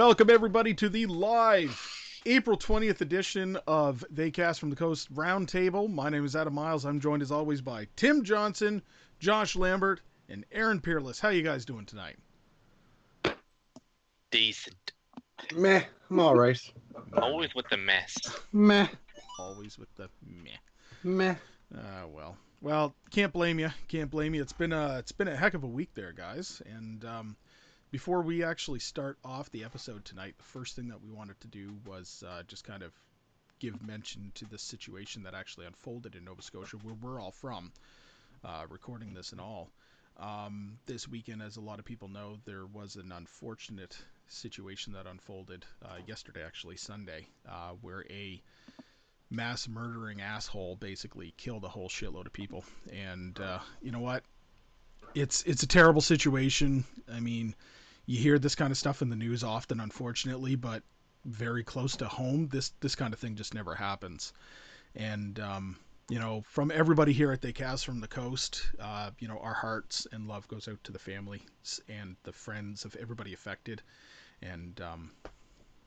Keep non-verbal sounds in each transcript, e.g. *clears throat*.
Welcome everybody to the live April 20th edition of They Cast from the Coast Roundtable. My name is Adam Miles. I'm joined as always by Tim Johnson, Josh Lambert, and Aaron Peerless. How you guys doing tonight? Decent. Meh. I'm all right. Always with the mess. Meh. Always with the meh. Meh. Ah, well. Well, can't blame you. Can't blame you. It's been a it's been a heck of a week there, guys. And um, before we actually start off the episode tonight, the first thing that we wanted to do was uh, just kind of give mention to the situation that actually unfolded in Nova Scotia, where we're all from, uh, recording this and all. Um, this weekend, as a lot of people know, there was an unfortunate situation that unfolded uh, yesterday, actually Sunday, uh, where a mass murdering asshole basically killed a whole shitload of people. And uh, you know what? It's it's a terrible situation. I mean, you hear this kind of stuff in the news often, unfortunately, but very close to home, this this kind of thing just never happens. And um, you know, from everybody here at They Cast from the Coast, uh, you know, our hearts and love goes out to the families and the friends of everybody affected. And um,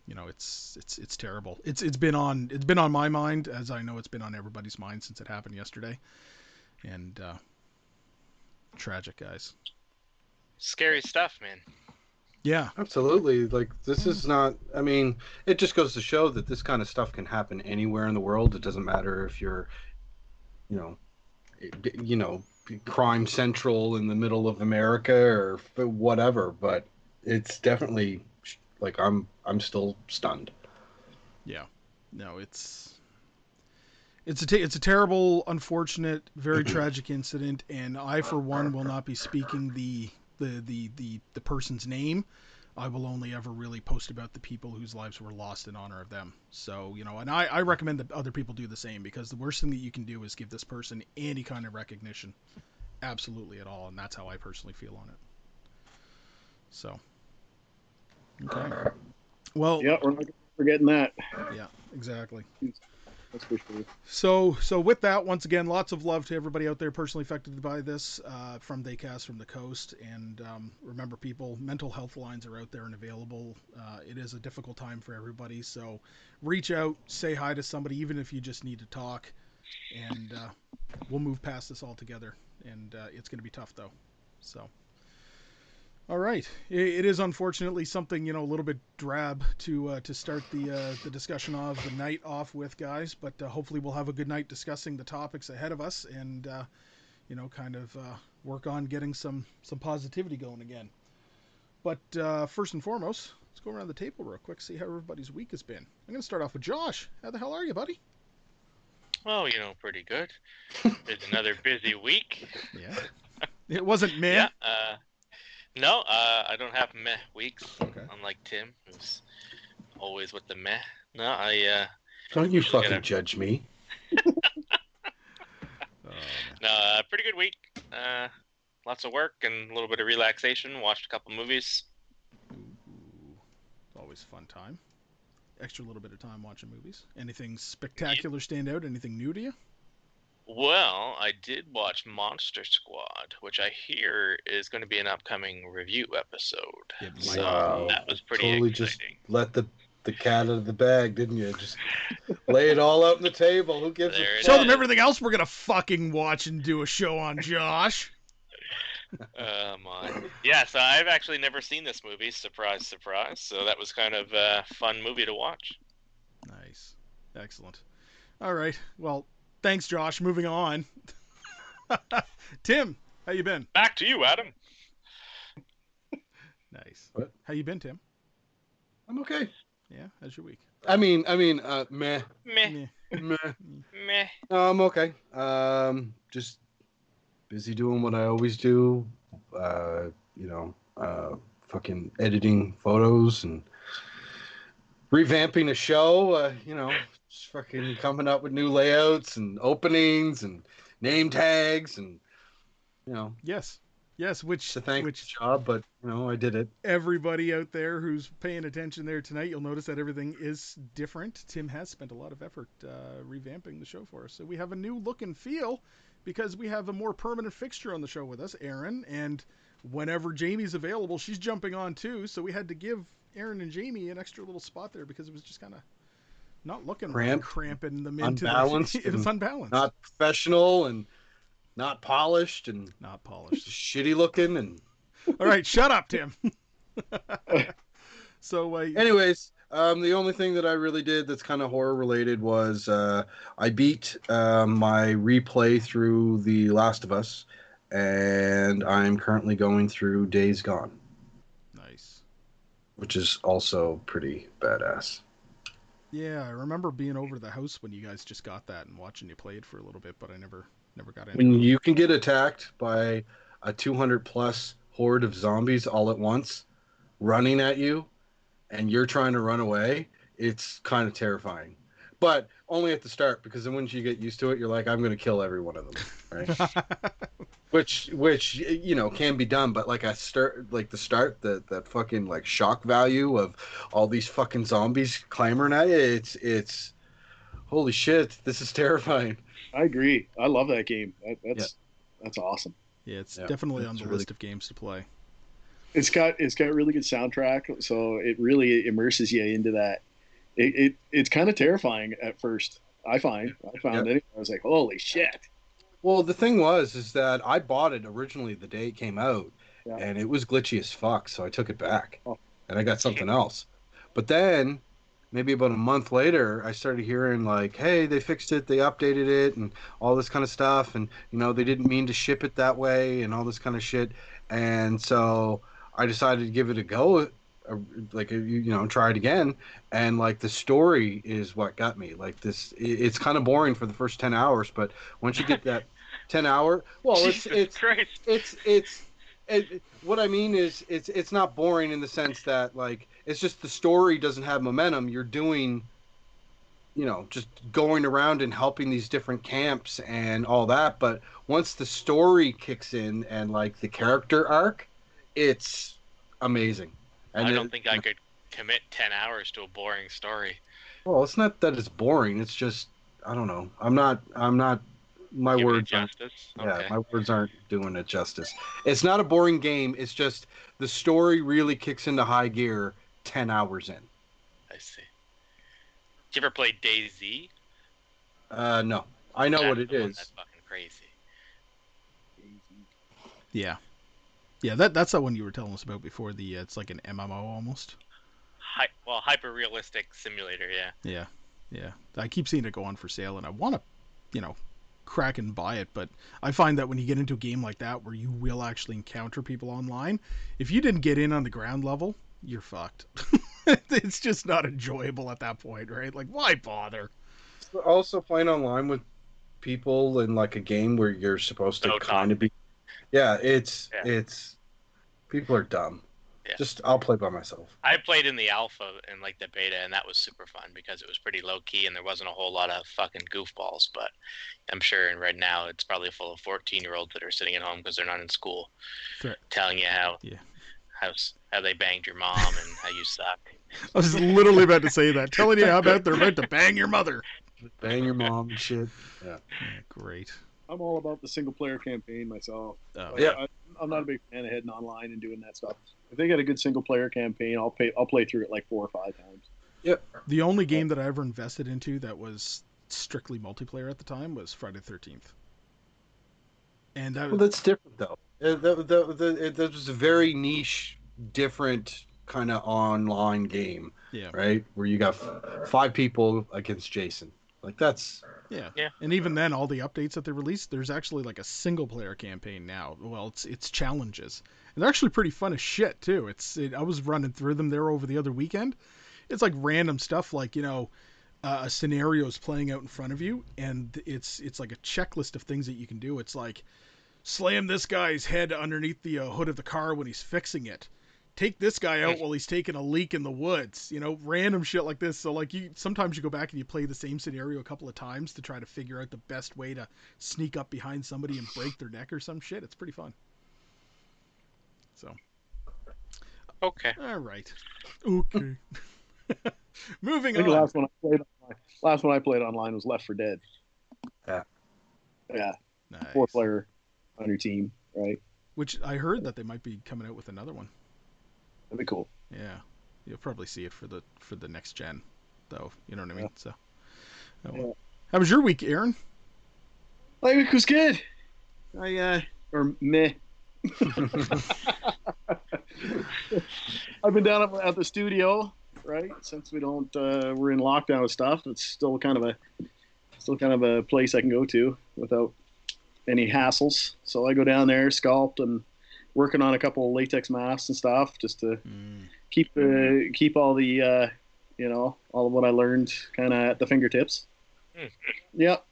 you know, it's it's it's terrible. It's it's been on it's been on my mind as I know it's been on everybody's mind since it happened yesterday. And uh, tragic, guys. Scary stuff, man. Yeah, Absolutely. Like this is not. I mean, it just goes to show that this kind of stuff can happen anywhere in the world. It doesn't matter if you're, you know, you know, crime central in the middle of America or whatever. But it's definitely like I'm. I'm still stunned. Yeah, no, it's it's a te- it's a terrible, unfortunate, very *clears throat* tragic incident, and I, for one, will not be speaking the the the the, the person's name. I will only ever really post about the people whose lives were lost in honor of them. So you know, and I, I recommend that other people do the same because the worst thing that you can do is give this person any kind of recognition, absolutely at all, and that's how I personally feel on it. So, okay, well, Yeah, we're not forgetting that. yeah, exactly. That's for sure. So, so with that, once again, lots of love to everybody out there personally affected by this uh, from They Cast from the coast. And um, remember, people, mental health lines are out there and available. Uh, it is a difficult time for everybody, so reach out, say hi to somebody, even if you just need to talk, and uh, we'll move past this all together. And uh, it's going to be tough, though. So. All right. It, is unfortunately something you know a little bit drab to uh, to start the uh, the discussion of the night off with, guys. But uh, hopefully we'll have a good night discussing the topics ahead of us, and uh, you know, kind of uh, work on getting some some positivity going again. But uh, first and foremost, let's go around the table real quick, see how everybody's week has been. I'm gonna start off with Josh. How the hell are you, buddy? Oh, you know, pretty good. *laughs* It's another busy week. Yeah. It wasn't me. Yeah. No, uh, I don't have meh weeks. Okay. Unlike Tim, who's always with the meh. No, I uh, Don't you fucking gotta- judge me. Oh, *laughs* no, uh, pretty good week. Uh, lots of work and a little bit of relaxation. Watched a couple movies. Ooh, always fun time. Extra little bit of time watching movies. Anything spectacular stand out? Anything new to you? Well, I did watch Monster Squad, which I hear is going to be an upcoming review episode. It So Wow. that was pretty Totally just let the the cat out of the bag, didn't you? Just lay it all out on the table. Who gives There a it Show them everything else we're gonna fucking watch and do a show on, Josh. *laughs* Oh my. Yeah, so I've actually never seen this movie. Surprise, surprise. So that was kind of a fun movie to watch. Nice, excellent. All right, well, thanks, Josh. Moving on. *laughs* Tim, how you been? Back to you, Adam. Nice. What? How you been, Tim? I'm okay. Yeah, how's your week? I mean, I mean, uh, meh, Meh, Yeah. meh. meh. *laughs* Um, okay. Um, just busy doing what I always do. Uh, you know, uh, fucking editing photos and revamping a show. Uh, you know, just fucking coming up with new layouts and openings and name tags and you know, Yes. Yes, which a thankless which job, but you know, I did it. everybody out there who's paying attention there tonight, you'll notice that everything is different. Tim has spent a lot of effort uh, revamping the show for us, so we have a new look and feel because we have a more permanent fixture on the show with us, Aaron. And whenever Jamie's available, she's jumping on too. So we had to give Aaron and Jamie an extra little spot there because it was just kind of not looking right, Cramped, cramping them into unbalanced, The, it was unbalanced, Not professional and not polished and not polished. *laughs* shitty looking and *laughs* All right, shut up, Tim. *laughs* so uh, anyways um, the only thing that i really did that's kind of horror related was uh, i beat um, my replay through the last of us and i'm currently going through days gone nice. which is also pretty badass Yeah, I remember being over to the house when you guys just got that and watching you play it for a little bit, but I never never got into when it. you can get attacked by a 200 plus horde of zombies all at once running at you and you're trying to run away it's kind of terrifying but only at the start because then once you get used to it you're like i'm going to kill every one of them right *laughs* which which you know can be done but like i start like the start the that fucking like shock value of all these fucking zombies clamoring at you it's it's holy shit this is terrifying I agree. I love that game. That, that's that's awesome. yeah, it's Yeah, definitely on the really- list of games to play. It's got it's got really good soundtrack, so it really immerses you into that. It, it it's kind of terrifying at first. I find I found it. I was like, holy shit. Well, the thing was, is that I bought it originally the day it came out, Yeah. and it was glitchy as fuck, so I took it back, Oh. and I got something else. But then, maybe about a month later, I started hearing like, "Hey, they fixed it, they updated it, and all this kind of stuff, and you know, they didn't mean to ship it that way, and all this kind of shit." And so I decided to give it a go, like you you know, try it again, and like the story is what got me. Like this, it's kind of boring for the first ten hours, but once you get that *laughs* ten hour, well, it's it's Christ. it's it's it, what I mean is it's it's not boring in the sense that like it's just the story doesn't have momentum. You're doing, you know, just going around and helping these different camps and all that. But once the story kicks in and like the character arc, it's amazing. And I don't it- think I could commit 10 hours to a boring story. Well, it's not that it's boring. It's just I don't know. I'm not. I'm not. My Give words aren't justice. Yeah, Okay. my words aren't doing it justice. It's not a boring game. It's just the story really kicks into high gear ten hours in. I see. Did you ever play DayZ? Uh, no, I know what That's it the one is. That's fucking crazy. Yeah, yeah, that that's that one you were telling us about before. The uh, it's like an MMO almost. Hy- well, hyper realistic simulator. Yeah. Yeah, yeah. I keep seeing it go on for sale, and I want to, you know, crack and buy it. But I find that when you get into a game like that, where you will actually encounter people online, if you didn't get in on the ground level, you're fucked. *laughs* it's just not enjoyable at that point, right? Like, why bother? Also, playing online with people in like a game where you're supposed to So kind of be. Yeah, it's Yeah. it's people are dumb. Yeah. Just I'll play by myself. I played in the alpha and like the beta, and that was super fun because it was pretty low key and there wasn't a whole lot of fucking goofballs. But I'm sure, and right now it's probably full of 14 year olds that are sitting at home because they're not in school, Fair. telling you how Yeah. how how they banged your mom and how you suck. *laughs* I was literally about to say that, telling you how about they're about to bang your mother. Bang your mom and shit. Yeah, great. I'm all about the single player campaign myself. Oh, Like, Yeah. I, I'm not a big fan of heading online and doing that stuff. If they got a good single player campaign, I'll pay. I'll play through it like four or five times. Yep. The only game that I ever invested into that was strictly multiplayer at the time was Friday the Thirteenth. And that Well, that's different though. Uh, The, the, the, it, that was a very niche, different kind of online game, yeah, right? Where you got f- five people against Jason. Like that's yeah, Yeah. And even then, all the updates that they released, there's actually like a single player campaign now. Well, it's it's challenges, and they're actually pretty fun as shit too. It's it, I was running through them there over the other weekend. It's like random stuff, like you know, uh, a scenario is playing out in front of you, and it's it's like a checklist of things that you can do. It's like slam this guy's head underneath the uh, hood of the car when he's fixing it. Take this guy out while he's taking a leak in the woods. You know, random shit like this. So like you sometimes you go back and you play the same scenario a couple of times to try to figure out the best way to sneak up behind somebody and break their neck or some shit. It's pretty fun. So, Okay. all right. Okay. *laughs* Moving I think on. the last one I played online, last one I played online was Left 4 Dead. Yeah. Yeah, Nice. four player on your team, right? Which I heard that they might be coming out with another one. That'd be cool. Yeah, you'll probably see it for the for the next gen, though. You know what I mean? Yeah. So, oh, well. Yeah. how was your week, Aaron? My week was good. I uh or meh. *laughs* I've been down at, at the studio, right? Since we don't uh, we're in lockdown and stuff. It's still kind of a still kind of a place I can go to without any hassles. So I go down there, sculpt, and working on a couple of latex masks and stuff, just to Mm, keep the keep all the uh, you know all of what I learned kind of at the fingertips. Hmm. *laughs* Yep.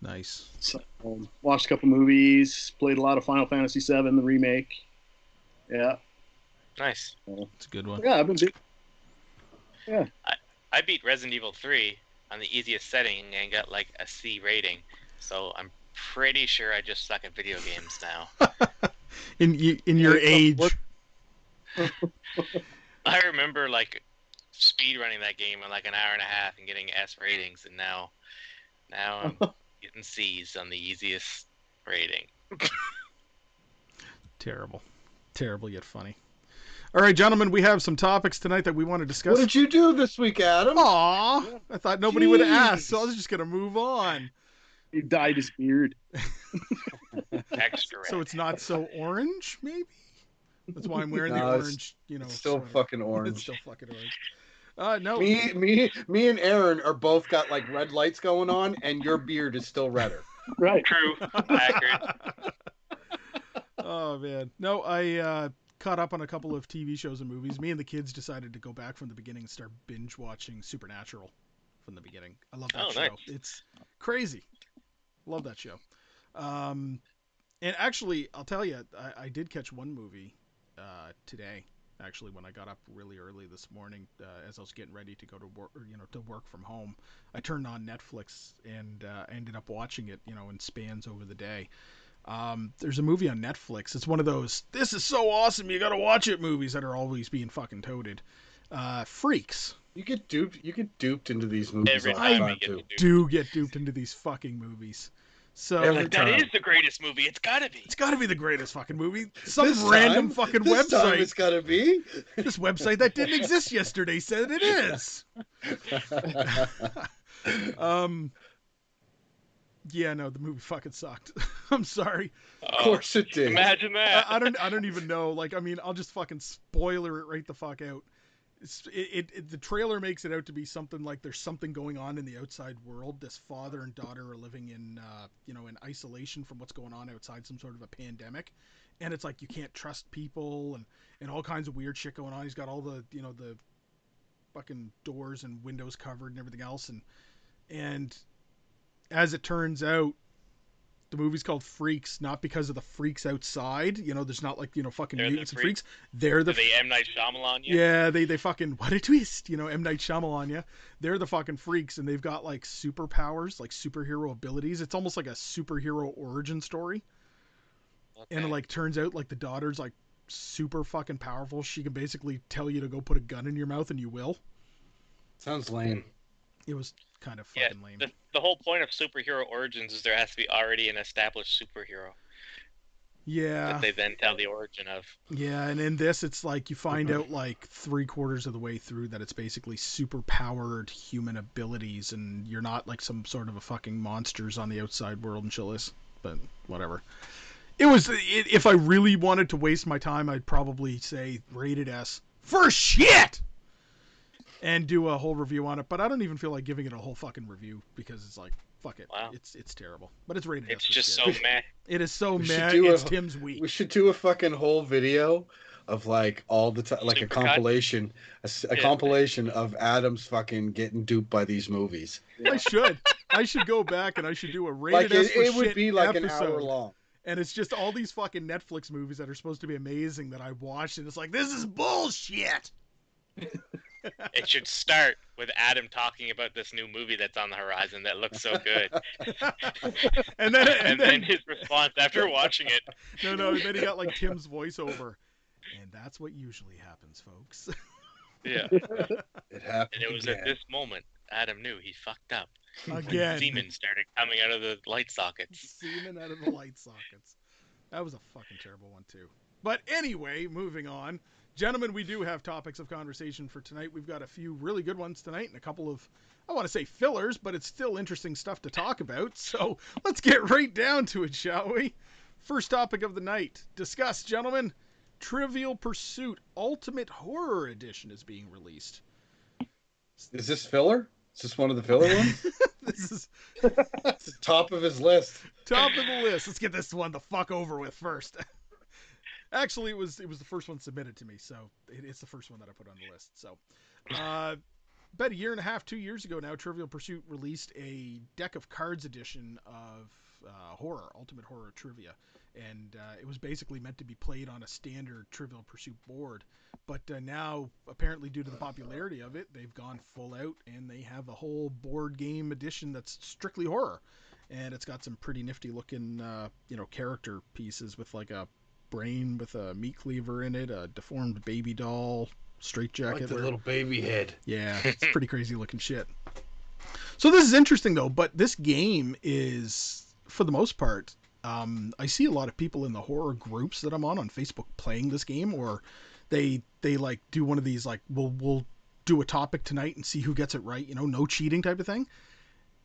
nice. So, um, watched a couple movies, played a lot of Final Fantasy VII, the remake. Yeah, Nice. It's a good one. yeah, I've been. Big, I beat Resident Evil 3 on the easiest setting and got like a C rating. So I'm pretty sure I just suck at video games now. *laughs* In y- in your Yeah, age, what- *laughs* I remember like speed running that game in like an hour and a half and getting S ratings, and now, now I'm *laughs* getting C's on the easiest rating. *laughs* terrible, terrible yet funny. All right, gentlemen, we have some topics tonight that we want to discuss. what did you do this week, Adam? Aw, I thought nobody would ask, so I was just gonna move on. He dyed his beard. *laughs* Extra. So it's not so orange, maybe. That's why I'm wearing the No, it's- orange. You know, It's still sweater. fucking It's orange. still fucking orange. Uh, no. Me, me, me, and Aaron are both got like red lights going on, and your beard is still redder. Right. True. Accurate. oh man, no. I uh, caught up on a couple of TV shows and movies. Me and the kids decided to go back from the beginning and start binge watching Supernatural from the beginning. I love that Oh, show. nice. It's crazy. Love that show. Um, and actually, I'll tell you, I, I did catch one movie uh, today. Actually, when I got up really early this morning, uh, as I was getting ready to go to work, you know, to work from home, I turned on Netflix and uh, ended up watching it, you know, in spans over the day. Um, there's a movie on Netflix. It's one of those "this is so awesome, you gotta watch it" movies that are always being fucking toted. Uh, Freaks You get duped. You get duped into these movies Every all I the time time get too. do. do get duped into these fucking movies. So Every Like, that time. is the greatest movie. It's gotta be. it's got to be the greatest fucking movie. Some This random time- fucking This time website. it's gotta be. This website that didn't exist yesterday said it is. *laughs* Um. Yeah, no, the movie fucking sucked. *laughs* I'm sorry. of course it did. Imagine I, that. I don't. I don't even know. Like, I mean, I'll just fucking spoiler it right the fuck out. It, it, it the trailer makes it out to be something like there's something going on in the outside world. This father and daughter are living in, uh, you know, in isolation from what's going on outside, some sort of a pandemic, and it's like you can't trust people and and all kinds of weird shit going on. He's got all the, you know, the fucking doors and windows covered and everything else, and and as it turns out, the movie's called Freaks not because of the freaks outside. You know, there's not like you know fucking They're the mutants and freaks? freaks. They're the Did they M Night Shyamalan you? yeah, they they fucking what a twist, you know, M Night Shyamalan, yeah. They're the fucking freaks, and they've got like superpowers, like superhero abilities. It's almost like a superhero origin story, Okay. and it like turns out like the daughter's like super fucking powerful. She can basically tell you to go put a gun in your mouth, and you will. Sounds lame. It was kind of Yeah, lame. the, the whole point of superhero origins is there has to be already an established superhero Yeah, that they then tell the origin of. Yeah, and in this, it's like you find mm-hmm. out like three quarters of the way through that it's basically super powered human abilities, and you're not like some sort of a fucking monsters on the outside world and shit this. But whatever. It was. It, if I really wanted to waste my time, I'd probably say rated S for shit, and do a whole review on it. But I don't even feel like giving it a whole fucking review because it's like fuck it. Wow. It's it's terrible. But it's rated It's just so shit. meh. It is so We should mad. do a- Tim's week. We should do a fucking whole video of like all the time, like a Supercut? compilation, a Yeah. compilation of Adam's fucking getting duped by these movies. I should. I should go back and I should do a rated Like S it, for it would be like episode. an hour long. and it's just all these fucking Netflix movies that are supposed to be amazing that I watched, and it's like this is bullshit. *laughs* *laughs* It should start with Adam talking about this new movie that's on the horizon that looks so good, *laughs* and then and and then then his response after watching it. no no then he got like Tim's voiceover, and that's what usually happens, folks. *laughs* Yeah, It happened. and it was again. at this moment Adam knew he fucked up. Again, Semen started coming out of the light sockets. semen out of the light sockets. That was a fucking terrible one too. But anyway, moving on. Gentlemen, we do have topics of conversation for tonight. We've got a few really good ones tonight and a couple of I want to say fillers, but it's still interesting stuff to talk about. *laughs* So let's get right down to it, shall we? First topic of the night. Discuss, gentlemen. Trivial Pursuit Ultimate Horror Edition is being released. Is this filler? Is this one of the filler ones? *laughs* *laughs* this is the top of his list. top of the list. Let's get this one the fuck over with first. Actually, it was it was the first one submitted to me, so it, it's the first one that I put on the list. So, uh, about a year and a half, two years ago now, Trivial Pursuit released a deck of cards edition of uh, horror, Ultimate Horror Trivia, and uh, it was basically meant to be played on a standard Trivial Pursuit board. But uh, now, apparently, due to the popularity of it, they've gone full out and they have a whole board game edition that's strictly horror and it's got some pretty nifty looking uh, you know character pieces with like a brain with a meat cleaver in it a deformed baby doll straight jacket like the little baby head. yeah *laughs* it's pretty crazy looking shit. So this is interesting though but this game is for the most part um, i see a lot of people in the horror groups that i'm on on facebook playing this game or they they like do one of these like we'll we'll do a topic tonight and see who gets it right you know no cheating type of thing.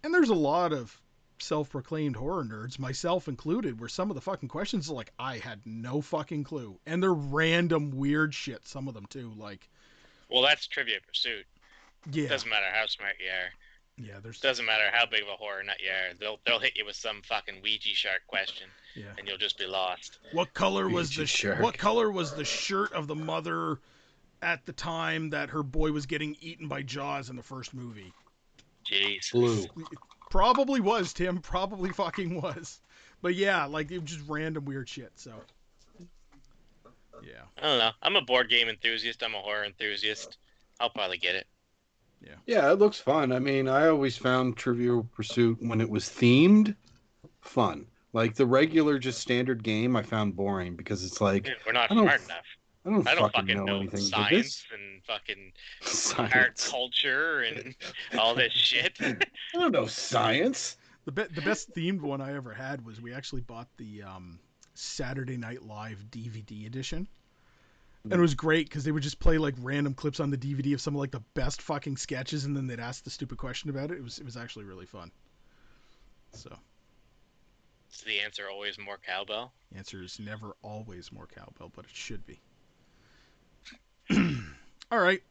And there's a lot of self-proclaimed horror nerds myself included where some of the fucking questions are like i had no fucking clue and they're random weird shit some of them too like Well, that's Trivia Pursuit. yeah Doesn't matter how smart you are. yeah there's Doesn't matter how big of a horror nut you are. They'll they'll hit you with some fucking Ouija shark question, yeah and you'll just be lost. What color was the sh- shark. what color was the shirt of the mother at the time that her boy was getting eaten by Jaws in the first movie? Jeez. Blue. Probably was Tim. *laughs* Probably fucking was. But yeah, like it was just random weird shit. So yeah, I don't know. I'm a board game enthusiast. I'm a horror enthusiast. I'll probably get it. Yeah, Yeah, it looks fun. I mean, I always found Trivial Pursuit when it was themed fun. Like the regular, just standard game, I found boring because it's like Dude, We're not I smart enough. I don't, I don't fucking, fucking know, know, anything. Science this and fucking *laughs* art culture and all this shit. *laughs* I don't know science. the be- the best themed one I ever had was we actually bought the um, Saturday Night Live DVD edition. And it was great because they would just play like random clips on the DVD of some of like the best fucking sketches, and then they'd ask the stupid question about it. It was it was actually really fun. So Is the answer always more cowbell? the answer is never always more cowbell, but it should be. All right,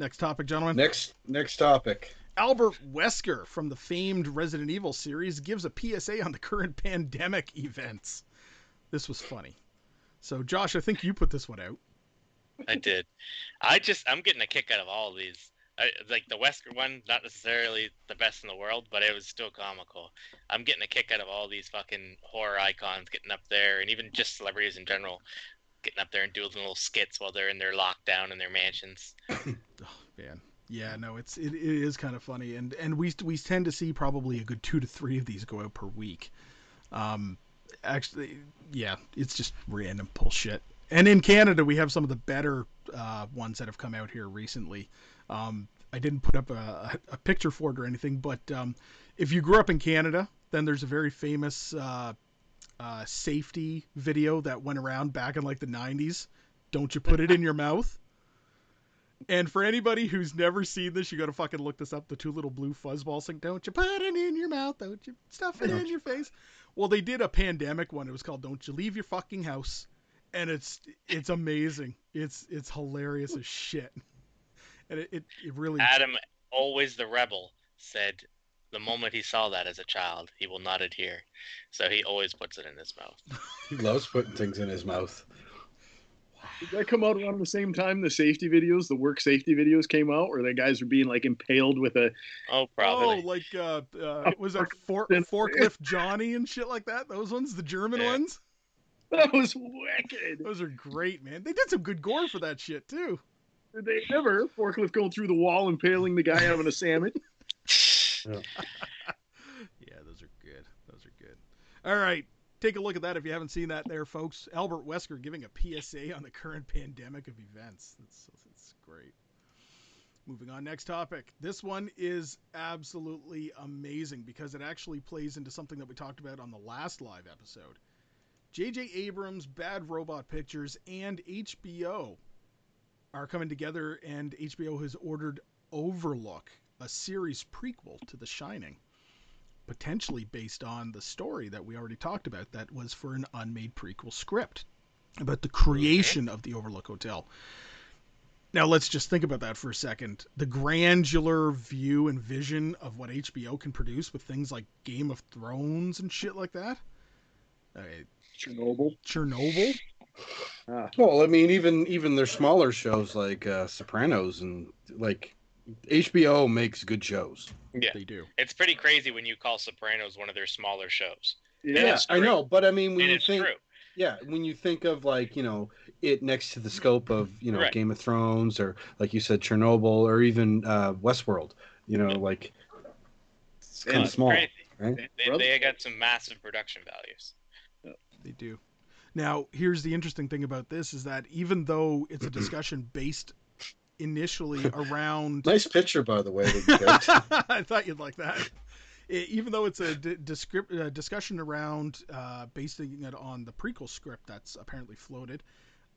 next topic, gentlemen. Next, next topic. Albert Wesker from the famed Resident Evil series gives a PSA on the current pandemic events. This was funny. So, Josh, I think you put this one out. I did. I just I'm getting a kick out of all of these. I, like the Wesker one, not necessarily the best in the world, but it was still comical. I'm getting a kick out of all these fucking horror icons getting up there, and even just celebrities in general getting up there and doing little skits while they're in their lockdown in their mansions. *coughs* Oh, man. Yeah, no, it's it, it is kind of funny, and and we we tend to see probably a good two to three of these go out per week. Um, actually, yeah, it's just random bullshit. And in Canada, we have some of the better uh, ones that have come out here recently. Um, I didn't put up a, a picture for it or anything, but um, if you grew up in Canada, then there's a very famous uh, uh, safety video that went around back in like the 90s. Don't you put it in your mouth? And for anybody who's never seen this, you got to fucking look this up. The two little blue fuzzballs thing. Don't you put it in your mouth? Don't you stuff it in your face? Well, they did a pandemic one. It was called "Don't You Leave Your Fucking House," and it's it's amazing. It's it's hilarious as shit. And it, it, it really Adam, always the rebel, said the moment he saw that as a child, he will not adhere. So he always puts it in his mouth. *laughs* He loves putting things in his mouth. Did that come out around the same time the safety videos, the work safety videos came out, where the guys were being like impaled with a Oh, probably. Oh, like uh, uh was that for, forklift *laughs* Johnny and shit like that? Those ones, the German Yeah. ones. that was wicked. Those are great, man. They did some good gore for that shit too. Did they ever forklift going through the wall impaling the guy having a sandwich? *laughs* Yeah, those are good. Those are good. All right, take a look at that if you haven't seen that, there, folks. Albert Wesker giving a PSA on the current pandemic of events. That's that's great. Moving on, next topic. This one is absolutely amazing because it actually plays into something that we talked about on the last live episode. J.J. Abrams, Bad Robot Pictures, and HBO are coming together, and HBO has ordered Overlook, a series prequel to The Shining potentially based on the story that we already talked about that was for an unmade prequel script about the creation of the Overlook Hotel. Now let's just think about that for a second. The granular view and vision of what HBO can produce with things like Game of Thrones and shit like that. Uh, Chernobyl. Chernobyl. Ah, Well, I mean, even even their smaller shows like uh, Sopranos and like HBO makes good shows. Yeah. They do. It's pretty crazy when you call Sopranos one of their smaller shows. yeah. Yeah. Yeah, it's I know, but I mean, when and you it's think, true. yeah, when you think of like you know it next to the scope of you know Right. Game of Thrones or like you said Chernobyl or even uh, Westworld, you know, like it's kind of It's small. crazy. right? They, they, they got some massive production values. They do. Now, here's the interesting thing about this is that even though it's a *clears throat* discussion based initially *laughs* around Nice picture, by the way. That you *laughs* picked. I thought you'd like that. E- even though it's a d- descrip- uh, discussion around uh, basing it on the prequel script that's apparently floated,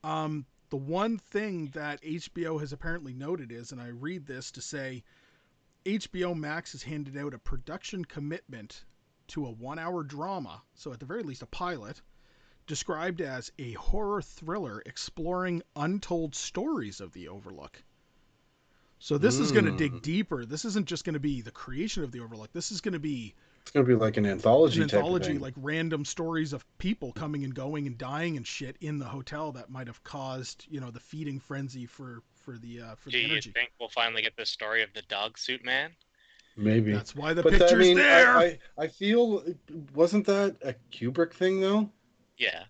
um, the one thing that HBO has apparently noted is, and I read this to say, HBO Max has handed out a production commitment to a one-hour drama, so at the very least a pilot, described as a horror thriller exploring untold stories of the Overlook. So this is going to dig Mm. deeper. This isn't just going to be the creation of the Overlook. This is going to be it's gonna be like an anthology an type anthology, of thing. like random stories of people coming and going and dying and shit in the hotel that might have caused, you know, the feeding frenzy for for the uh, for Do the you energy. think we'll finally get the story of the dog suit man? Maybe. That's why the but picture's I mean, there. I, I I feel wasn't that a Kubrick thing though? Yeah.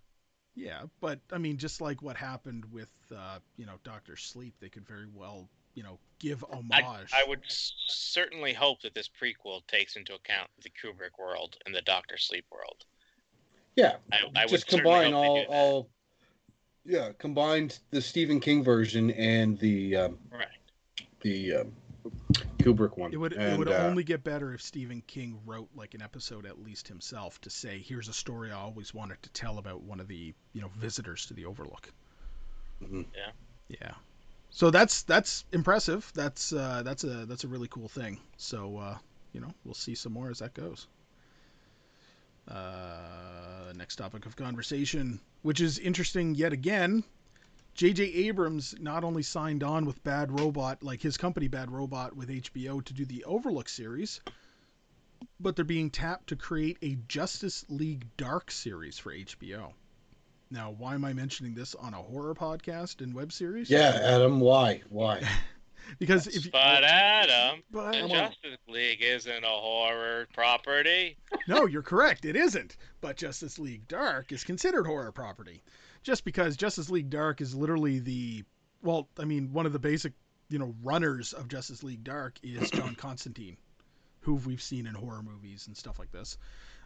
Yeah, but I mean, just like what happened with, uh, you know, Doctor Sleep, they could very well, you know, give homage. I would certainly hope that this prequel takes into account the Kubrick world and the Doctor Sleep world. Yeah, I, I would just certainly combine all all. Yeah, combined the Stephen King version and the um, Right. the um, Kubrick one. It would it would uh, only get better if Stephen King wrote like an episode at least himself to say, "Here's a story I always wanted to tell about one of the you know visitors to the Overlook." Mhm. Yeah. Yeah. So that's that's impressive. That's uh, that's a that's a really cool thing. So uh, you know we'll see some more as that goes. Uh, next topic of conversation, which is interesting yet again. J.J. Abrams not only signed on with Bad Robot, like his company Bad Robot with HBO to do the Overlook series, but they're being tapped to create a Justice League Dark series for HBO. Now, why am I mentioning this on a horror podcast and web series? Yeah, Adam. Why? Why? *laughs* because if you, But Adam, but the Justice League isn't a horror property. no, you're correct. It isn't. But Justice League Dark is considered horror property, just because Justice League Dark is literally the well, I mean, one of the basic you know runners of Justice League Dark is John *coughs* Constantine, who we've seen in horror movies and stuff like this.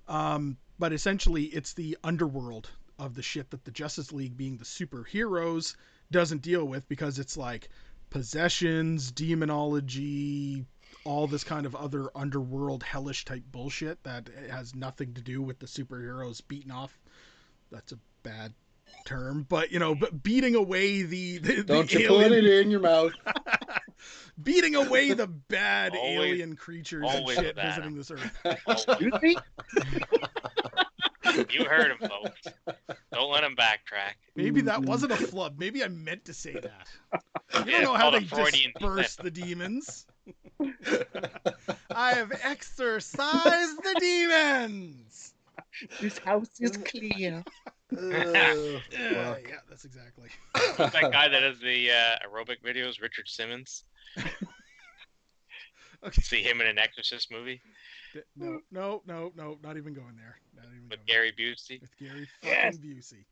Um, but essentially, it's the underworld of the shit that the Justice League, being the superheroes, doesn't deal with because it's like possessions, demonology, all this kind of other underworld hellish type bullshit that has nothing to do with the superheroes beating off. That's a bad term, but you know, but beating away the, the Don't the you put it in your mouth? *laughs* beating away the bad Always- alien creatures and always shit bad. visiting this earth. *laughs* *laughs* You heard him, folks. Don't let him backtrack. Maybe that wasn't a flub. Maybe I meant to say that. You Yeah, don't know how they Freudian disperse the demons. I have exorcised the demons. This house is clear. Ugh, *laughs* *laughs* Yeah, that's exactly. that guy that *laughs* does the uh, aerobic videos, Richard Simmons. Okay. See him in an Exorcist movie No, no, no, no, not even going there. Not even with going Gary Busey. with Gary Yes. fucking Busey.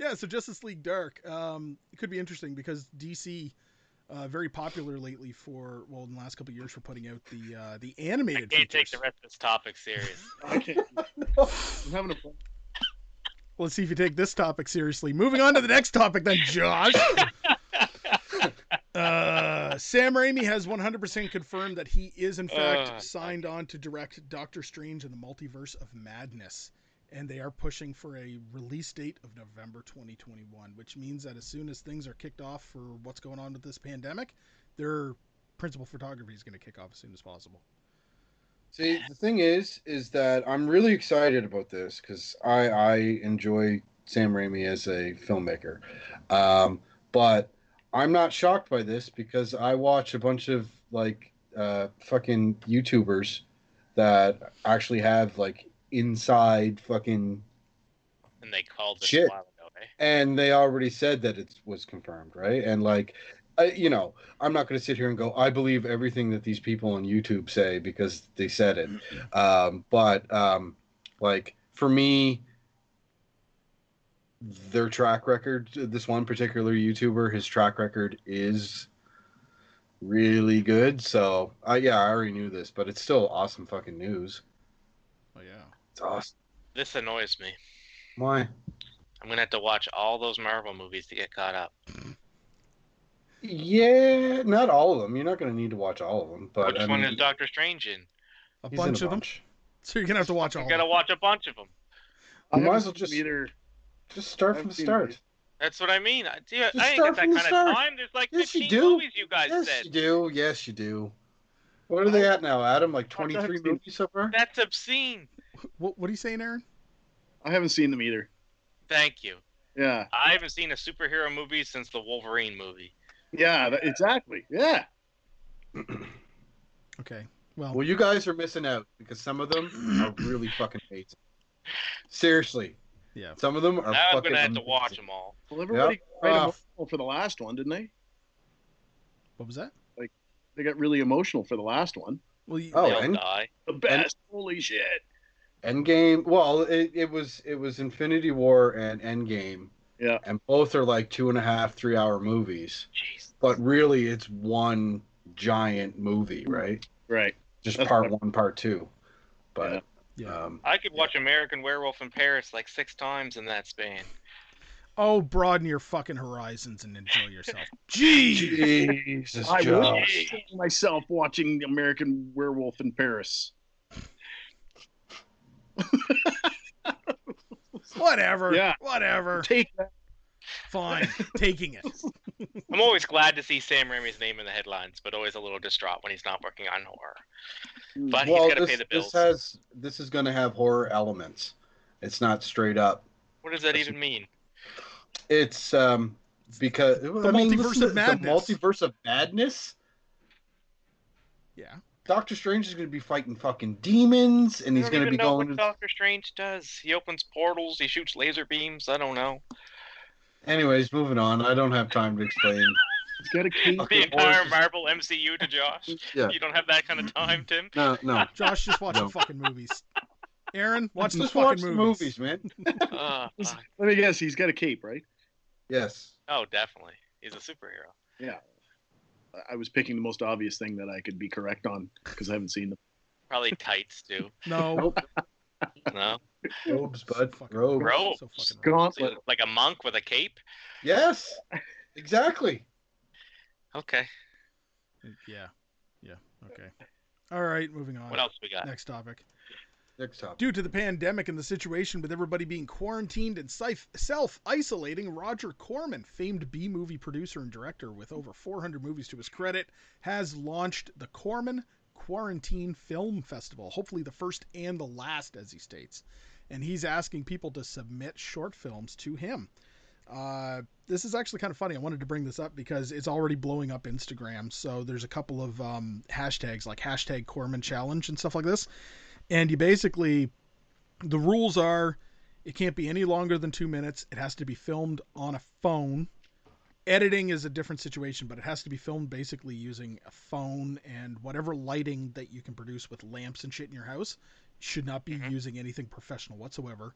yeah, so Justice League Dark. Um, it could be interesting because DC, uh, very popular lately for well, in the last couple of years for putting out the uh, the animated. I animated can't take the rest of this topic serious. I can't. I'm having a fun. Well, let's see if you take this topic seriously. Moving on to the next topic, then, Josh. Uh, Sam Raimi has 100% confirmed that he is, in fact, Uh, signed on to direct Doctor Strange and the Multiverse of Madness. And they are pushing for a release date of November 2021, which means that as soon as things are kicked off for what's going on with this pandemic, their principal photography is going to kick off as soon as possible. See, the thing is, is that I'm really excited about this because I I enjoy Sam Raimi as a filmmaker, um, but I'm not shocked by this because I watch a bunch of like uh, fucking YouTubers that actually have like inside fucking, and they called this Shit. a while ago, eh? and they already said that it was confirmed, right? And like. I, you know, I'm not going to sit here and go. I believe everything that these people on YouTube say because they said it. Um, but um, like for me, their track record. This one particular YouTuber, his track record is really good. So, uh, yeah, I already knew this, but it's still awesome fucking news. Oh, yeah. It's awesome. This annoys me. Why? I'm gonna have to watch all those Marvel movies to get caught up. Yeah, not all of them. You're not going to need to watch all of them, but Which I one mean, is Doctor Strange in? A he's in bunch a of them. So you're going to have to watch all You of gotta watch a bunch of them. I might as well just- either. Just start from the start. these. That's what I mean. I, dude, Just I ain't start got that from the kind start. of time. There's like Yes, you 15 do. movies you guys Yes, said. you do. Yes, you do. What are they at now, Adam? Like 23 seen- movies so far? That's obscene. What, what are you saying, Aaron? I haven't seen them either. Thank you. Yeah, I haven't seen a superhero movie since the Wolverine movie. Yeah, that, exactly. Yeah, *clears throat* Okay. Well, Well, you guys are missing out because some of them are *clears throat* really fucking amazing. Seriously, yeah. some of them are Now I'm gonna have to watch them all. well, everybody got right Uh, emotional for the last one, didn't they? What was that? Like, they got really emotional for the last one. Well, you, Oh, They'll and- die. The best. Holy shit. Endgame. Well, it, it was it was Infinity War and Endgame, Yeah. and both are like two and a half, three hour movies. Jeez. But really, it's one giant movie, right? Right. Just That's part one, part two. But yeah. um, I could watch American Werewolf in Paris like six times in that span. Oh, broaden your fucking horizons and enjoy yourself. *laughs* Jeez. Jesus, I will myself watching American Werewolf in Paris. *laughs* Whatever. Yeah. Whatever. Take that. Fine. Taking it. *laughs* I'm always glad to see Sam Raimi's name in the headlines, but always a little distraught when he's not working on horror. But well, he's got to pay the bills. this has this is going to have horror elements. It's not straight up. What does that even mean? It's um because the multiverse of madness. The multiverse of madness. Yeah. Doctor Strange is going to be fighting fucking demons, and I he's going to be know going. what Doctor Strange does. He opens portals. He shoots laser beams. I don't know. Anyways, moving on. I don't have time to explain. He's got a cape. Okay, the entire horses. Marvel MCU to Josh. *laughs* Yeah. You don't have that kind of time, Tim. No, no. *laughs* Josh, just watch No. the fucking movies. Aaron, watch the fucking watch movies. movies, man. Uh, *laughs* Let me guess. He's got a cape, right? Yes. oh, definitely. He's a superhero. I- I was picking the most obvious thing that I could be correct on because I haven't seen them. Probably tights too. *laughs* No. No, Robes, bud. fucking Robes. Robes. So fucking wrong. Like a monk with a cape. Yes. Exactly. Okay. Yeah. Yeah. Okay. All right. Moving on. What else we got? Next topic. Next topic. Due to the pandemic and the situation with everybody being quarantined and self isolating, Roger Corman, famed B movie producer and director with over 400 movies to his credit, has launched the Corman Quarantine Film Festival. Hopefully, the first and the last, as he states. And he's asking people to submit short films to him. Uh, this is actually kind of funny. I wanted to bring this up because it's already blowing up Instagram. So there's a couple of um, hashtags like hashtag Corman Challenge and stuff like this and you basically the rules are It can't be any longer than two minutes. It has to be filmed on a phone. Editing is a different situation, but it has to be filmed basically using a phone and whatever lighting that you can produce with lamps and shit in your house. Should not be Mhm. using anything professional whatsoever.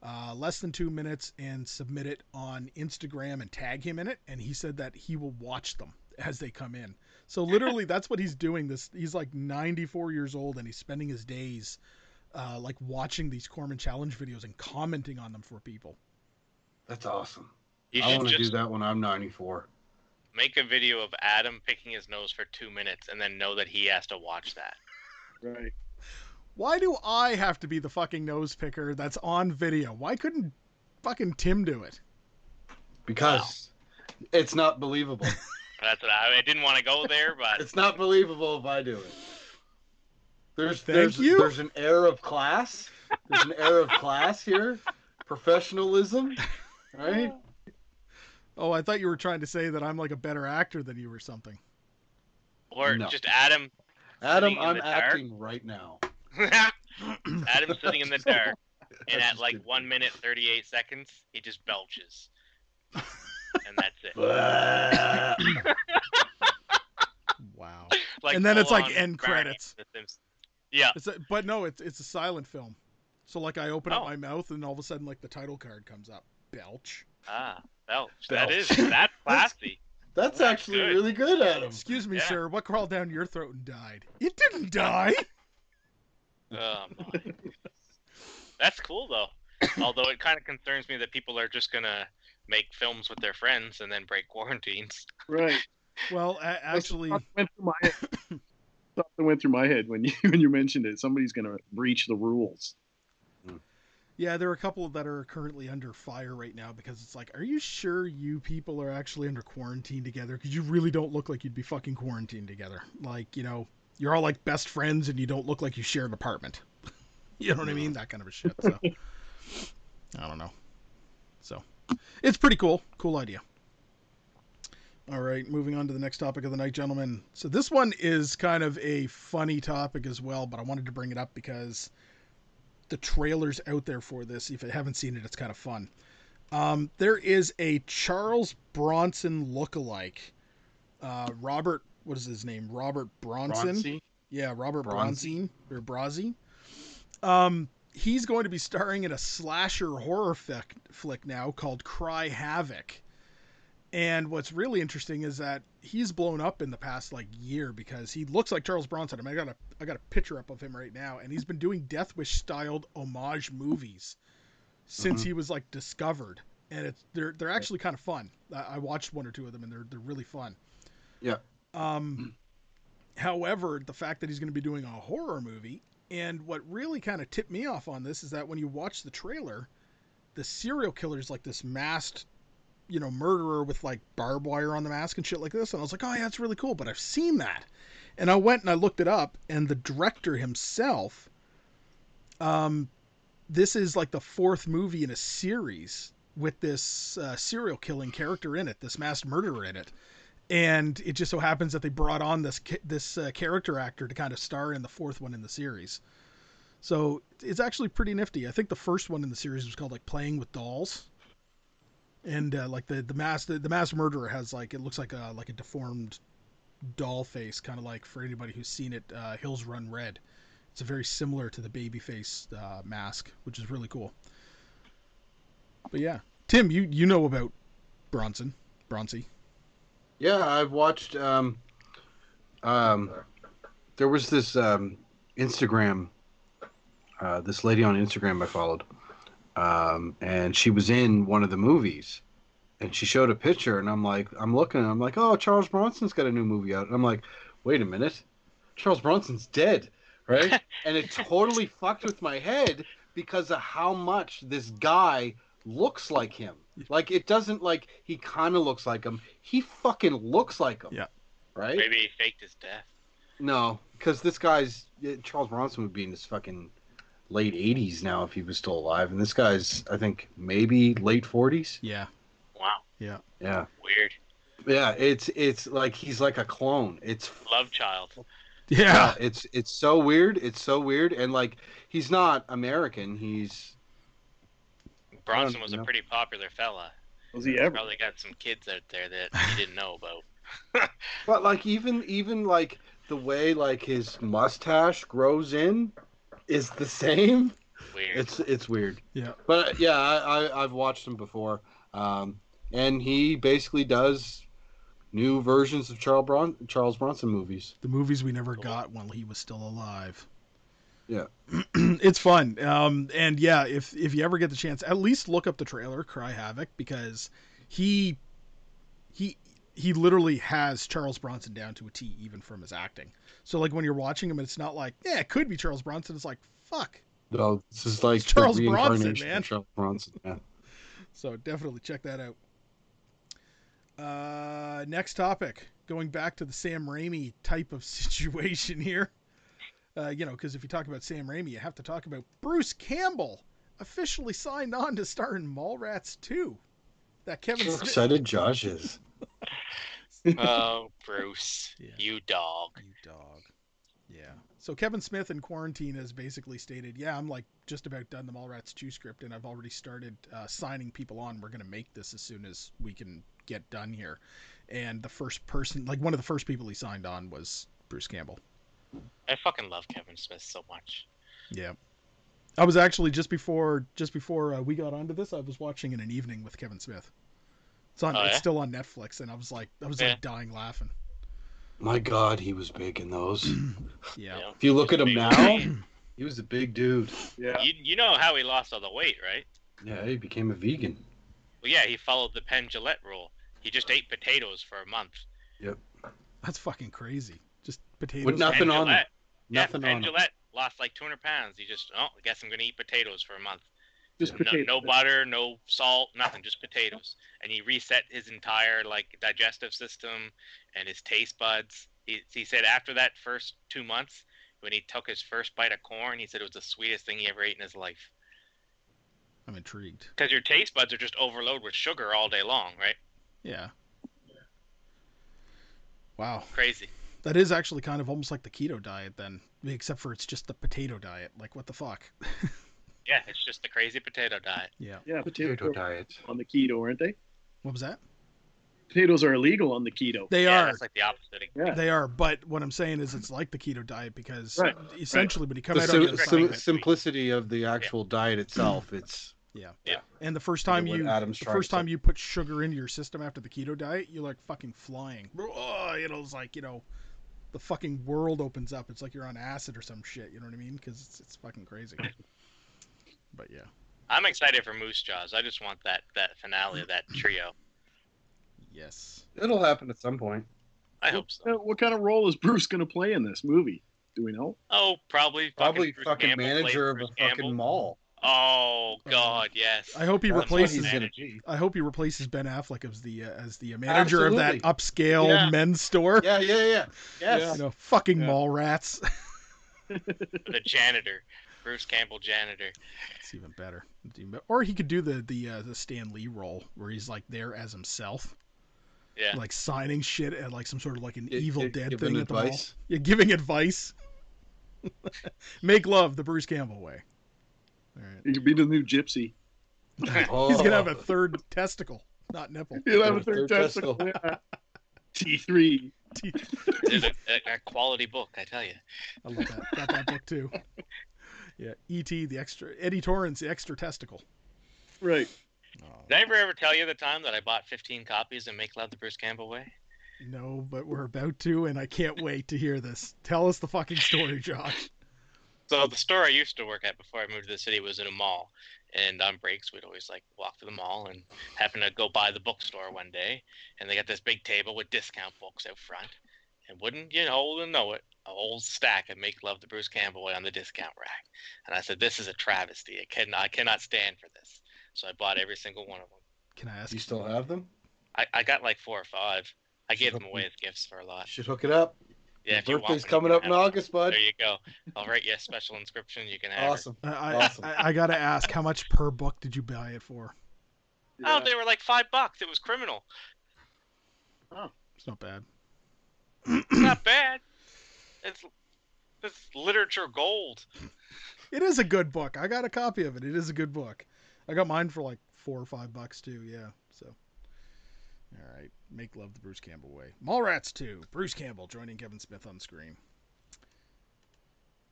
Uh, less than two minutes and submit it on Instagram and tag him in it. And he said that he will watch them as they come in. So literally, *laughs* that's what he's doing. This he's like 94 years old and he's spending his days uh, like watching these Corman Challenge videos and commenting on them for people. That's awesome. You I want to do that when I'm 94. make a video of Adam picking his nose for two minutes and then know that he has to watch that. Right. Why do I have to be the fucking nose picker that's on video? Why couldn't fucking Tim do it? Because it's not believable. *laughs* That's what I, I didn't want to go there, but it's not believable if I do it. There's Thank there's you. there's an air of class. There's an air of class here. Professionalism, right? Oh, I thought you were trying to say that I'm like a better actor than you or something. or No. just Adam. Adam, I'm the dark. acting right now. *laughs* Adam sitting in the dark, *laughs* and at like one minute thirty-eight seconds, he just belches, *laughs* and that's it. *laughs* Wow. Like And then it's like end credits. from The Simpsons. Yeah, It's a, but no, it's it's a silent film. So like I open up Oh. my mouth and all of a sudden like the title card comes up. Belch. ah, belch. That is Belch. *laughs* that's classy. That's That's actually good. really good, Adam. Excuse me, Yeah. sir. What crawled down your throat and died? It didn't die. *laughs* Oh my. That's cool though. Although it kind of concerns me that people are just gonna make films with their friends and then break *laughs* quarantines. Right. Well, a- actually, Something went through my head. *coughs* Something went through my head when you *laughs* when you mentioned it. Somebody's gonna breach the rules. yeah, there are a couple that are currently under fire right now because it's like, are you sure you people are actually under quarantine together? Because you really don't look like you'd be fucking quarantined together. Like, you know, you're all like best friends and you don't look like you share an apartment. *laughs* you know what I mean? That kind of a shit. So, I don't know. It's pretty cool. Cool idea. All right, moving on to the next topic of the night, gentlemen. So this one is kind of a funny topic as well, but I wanted to bring it up because the trailers out there for this. If you haven't seen it, it's kind of fun. Um, there is a Charles Bronson lookalike. Uh, Robert, what is his name? Robert Bronson. Bronzi? Yeah, Robert Bronzi. Bronson or Brazzi. Um, he's going to be starring in a slasher horror flick, flick now called Cry Havoc. And what's really interesting is that he's blown up in the past like year because he looks like Charles Bronson. I mean, I got a I got a picture up of him right now, and he's been doing Death Wish styled homage movies since Mhm. he was like discovered, and it's they're they're actually kind of fun. I, I watched one or two of them, and they're they're really fun. Yeah. Um, however, the fact that he's going to be doing a horror movie, and what really kind of tipped me off on this is that when you watch the trailer, the serial killer is like this masked, you know, murderer with like barbed wire on the mask and shit like this. And I was like, oh yeah, that's really cool. But I've seen that, and I went and I looked it up, and the director himself, um, this is like the fourth movie in a series with this uh, serial killing character in it, this masked murderer in it and it just so happens that they brought on this this uh, character actor to kind of star in the fourth one in the series. So it's actually pretty nifty. I think the first one in the series was called like Playing with Dolls, and uh, like the the mass the, the mass murderer has like it looks like a like a deformed doll face, kind of like for anybody who's seen it, uh, Hills Run Red. It's very similar to the baby face uh, mask, which is really cool. But yeah, Tim, you you know about Bronson, Bronzi. Yeah, I've watched. Um, um, there was this um, Instagram, uh, this lady on Instagram I followed, um, and she was in one of the movies, and she showed a picture, and I'm like, I'm looking, and I'm like, oh, Charles Bronson's got a new movie out, and I'm like, wait a minute, Charles Bronson's dead, right? *laughs* and it totally fucked with my head because of how much this guy looks like him. Like it doesn't like he kind of looks like him. He fucking looks like him. Yeah. Right? Maybe he faked his death. No, because this guy's Charles Bronson would be in his fucking late 80s now if he was still alive, and this guy's I think maybe late 40s. Yeah, Wow, Yeah. Yeah. Weird. Yeah, it's it's like he's like a clone. It's Love child. yeah. it's it's so weird. It's so weird, and like he's not American. He's Bronson was a pretty popular fella. Was he ever? Probably got some kids out there that *laughs* he didn't know about. *laughs* But like even even like the way like his mustache grows in is the same. Weird. It's it's weird. Yeah. But yeah, I, I I've watched him before, um, and he basically does new versions of Charles Bron- Charles Bronson movies. The movies we never Cool. got while he was still alive. Yeah. *clears throat* it's fun. Um, and yeah, if if you ever get the chance, at least look up the trailer, Cry Havoc, because he he he literally has Charles Bronson down to a T, even from his acting. So like when you're watching him, it's not like yeah, it could be Charles Bronson. It's like fuck. No, this is like Charles the Bronson, man. Charles Bronson. Yeah. *laughs* So definitely check that out. Uh, next topic, going back to the Sam Raimi type of *laughs* situation here. Uh, you know, because if you talk about Sam Raimi, you have to talk about Bruce Campbell officially signed on to star in Mallrats 2. That Kevin How Smith. excited Josh is. *laughs* oh, *laughs* Bruce, Yeah. you dog. You dog. Yeah. So Kevin Smith in quarantine has basically stated, yeah, I'm like just about done the Mallrats 2 script, and I've already started uh, signing people on. We're gonna make this as soon as we can get done here. And the first person, like one of the first people he signed on was Bruce Campbell. I fucking love Kevin Smith so much. Yeah. I was actually just before just before uh, we got onto this, I was watching in an evening with Kevin Smith. It's on. Oh, It's still on Netflix, and I was like, I was Yeah. like dying laughing. My God, he was big in those. *clears throat* Yeah. You, know? If you look at him now, giant. he was a big dude. Yeah. you, you know how he lost all the weight, right? Yeah, he became a vegan. Well, yeah, he followed the Penn Jillette rule. He just ate potatoes for a month. Yep. That's fucking crazy. Just potatoes. With nothing Penn on them. Jillette, yeah, Nothing Penn on him. Jillette lost like 200 pounds. He just, oh, I guess I'm gonna eat potatoes for a month. Just No, potato. no butter, no salt, nothing, just potatoes. And he reset his entire like digestive system and his taste buds. He, he said after that first two months, when he took his first bite of corn, he said it was the sweetest thing he ever ate in his life. I'm intrigued. Because your taste buds are just overloaded with sugar all day long, right? Yeah. Wow. Crazy. That is actually kind of almost like the keto diet then, except for it's just the potato diet. Like what the fuck? *laughs* Yeah, it's just the crazy potato diet. yeah. Yeah, potatoes Potato are diet. on the keto, aren't they? What was that? Potatoes are illegal on the keto. They yeah, are. that's like the opposite. Yeah. They are, but what I'm saying is it's like the keto diet because Right, essentially when you come The out sim- on the sim- side, simplicity of the actual diet itself. It's Yeah. Yeah. and the first time you Adam's the trying first to time you put sugar into your system after the keto diet, you're like fucking flying. Oh, you know, it's like you know, the fucking world opens up. It's like you're on acid or some shit. You know what I mean? Because it's, it's fucking crazy. *laughs* But yeah, I'm excited for Moose Jaws. I just want that that finale of that trio. yes. it'll happen at some point. I hope so. What kind of role is Bruce going to play in this movie? Do we know? Oh, probably Probably Bruce fucking Campbell manager of a Bruce fucking mall. Oh God, yes. I hope he That's replaces. he's. I hope he replaces Ben Affleck as the uh, as the manager of that upscale Yeah. men's store. Yeah, yeah, yeah. Yes. You know, fucking Yeah. mall rats. *laughs* the janitor, Bruce Campbell janitor. It's even better. It's even be- Or he could do the the uh, the Stan Lee role where he's like there as himself, Yeah. like signing shit at like some sort of like an Gi- Evil gi- Dead thing at the mall. Yeah, giving *laughs* advice. Make love the Bruce Campbell way. All right. He could be the new gypsy. Oh. *laughs* He's gonna have a third testicle, not nipple. He'll have a Third third testicle. Yeah. T3. It's a, a, a quality book, I tell you. I love that. Got that book too. Yeah, E.T. the extra Eddie Torrance the extra testicle. Right. Oh, Did I ever ever tell you the time that I bought 15 copies of Make Love the Bruce Campbell Way? no, but we're about to, and I can't wait to hear this. Tell us the fucking story, Josh. So the store I used to work at before I moved to the city was in a mall, and on breaks we'd always like walk to the mall and happen to go by the bookstore one day, and they got this big table with discount books out front, and wouldn't you hold and know it, a whole stack of Make Love to Bruce Campbell on the discount rack, and I said this is a travesty. I cannot, I cannot stand for this. So I bought every single one of them. Can I ask? You still have them? I, I got like four or five. I gave them away as gifts for a lot. Should hook it up. Yeah, Your if you want birthday's coming up in. August, bud. There you go. I'll write you a special inscription. You can have it. Awesome. I, I, Awesome. I, I gotta ask, how much per book did you buy it for? Oh, they were like five bucks. It was criminal. Oh, it's not bad. It's not bad. It's it's literature gold. It is a good book. I got a copy of it. It is a good book. I got mine for like four or five bucks too. Yeah. So. All right. Make love the Bruce Campbell way. Mallrats 2. Bruce Campbell joining Kevin Smith on screen.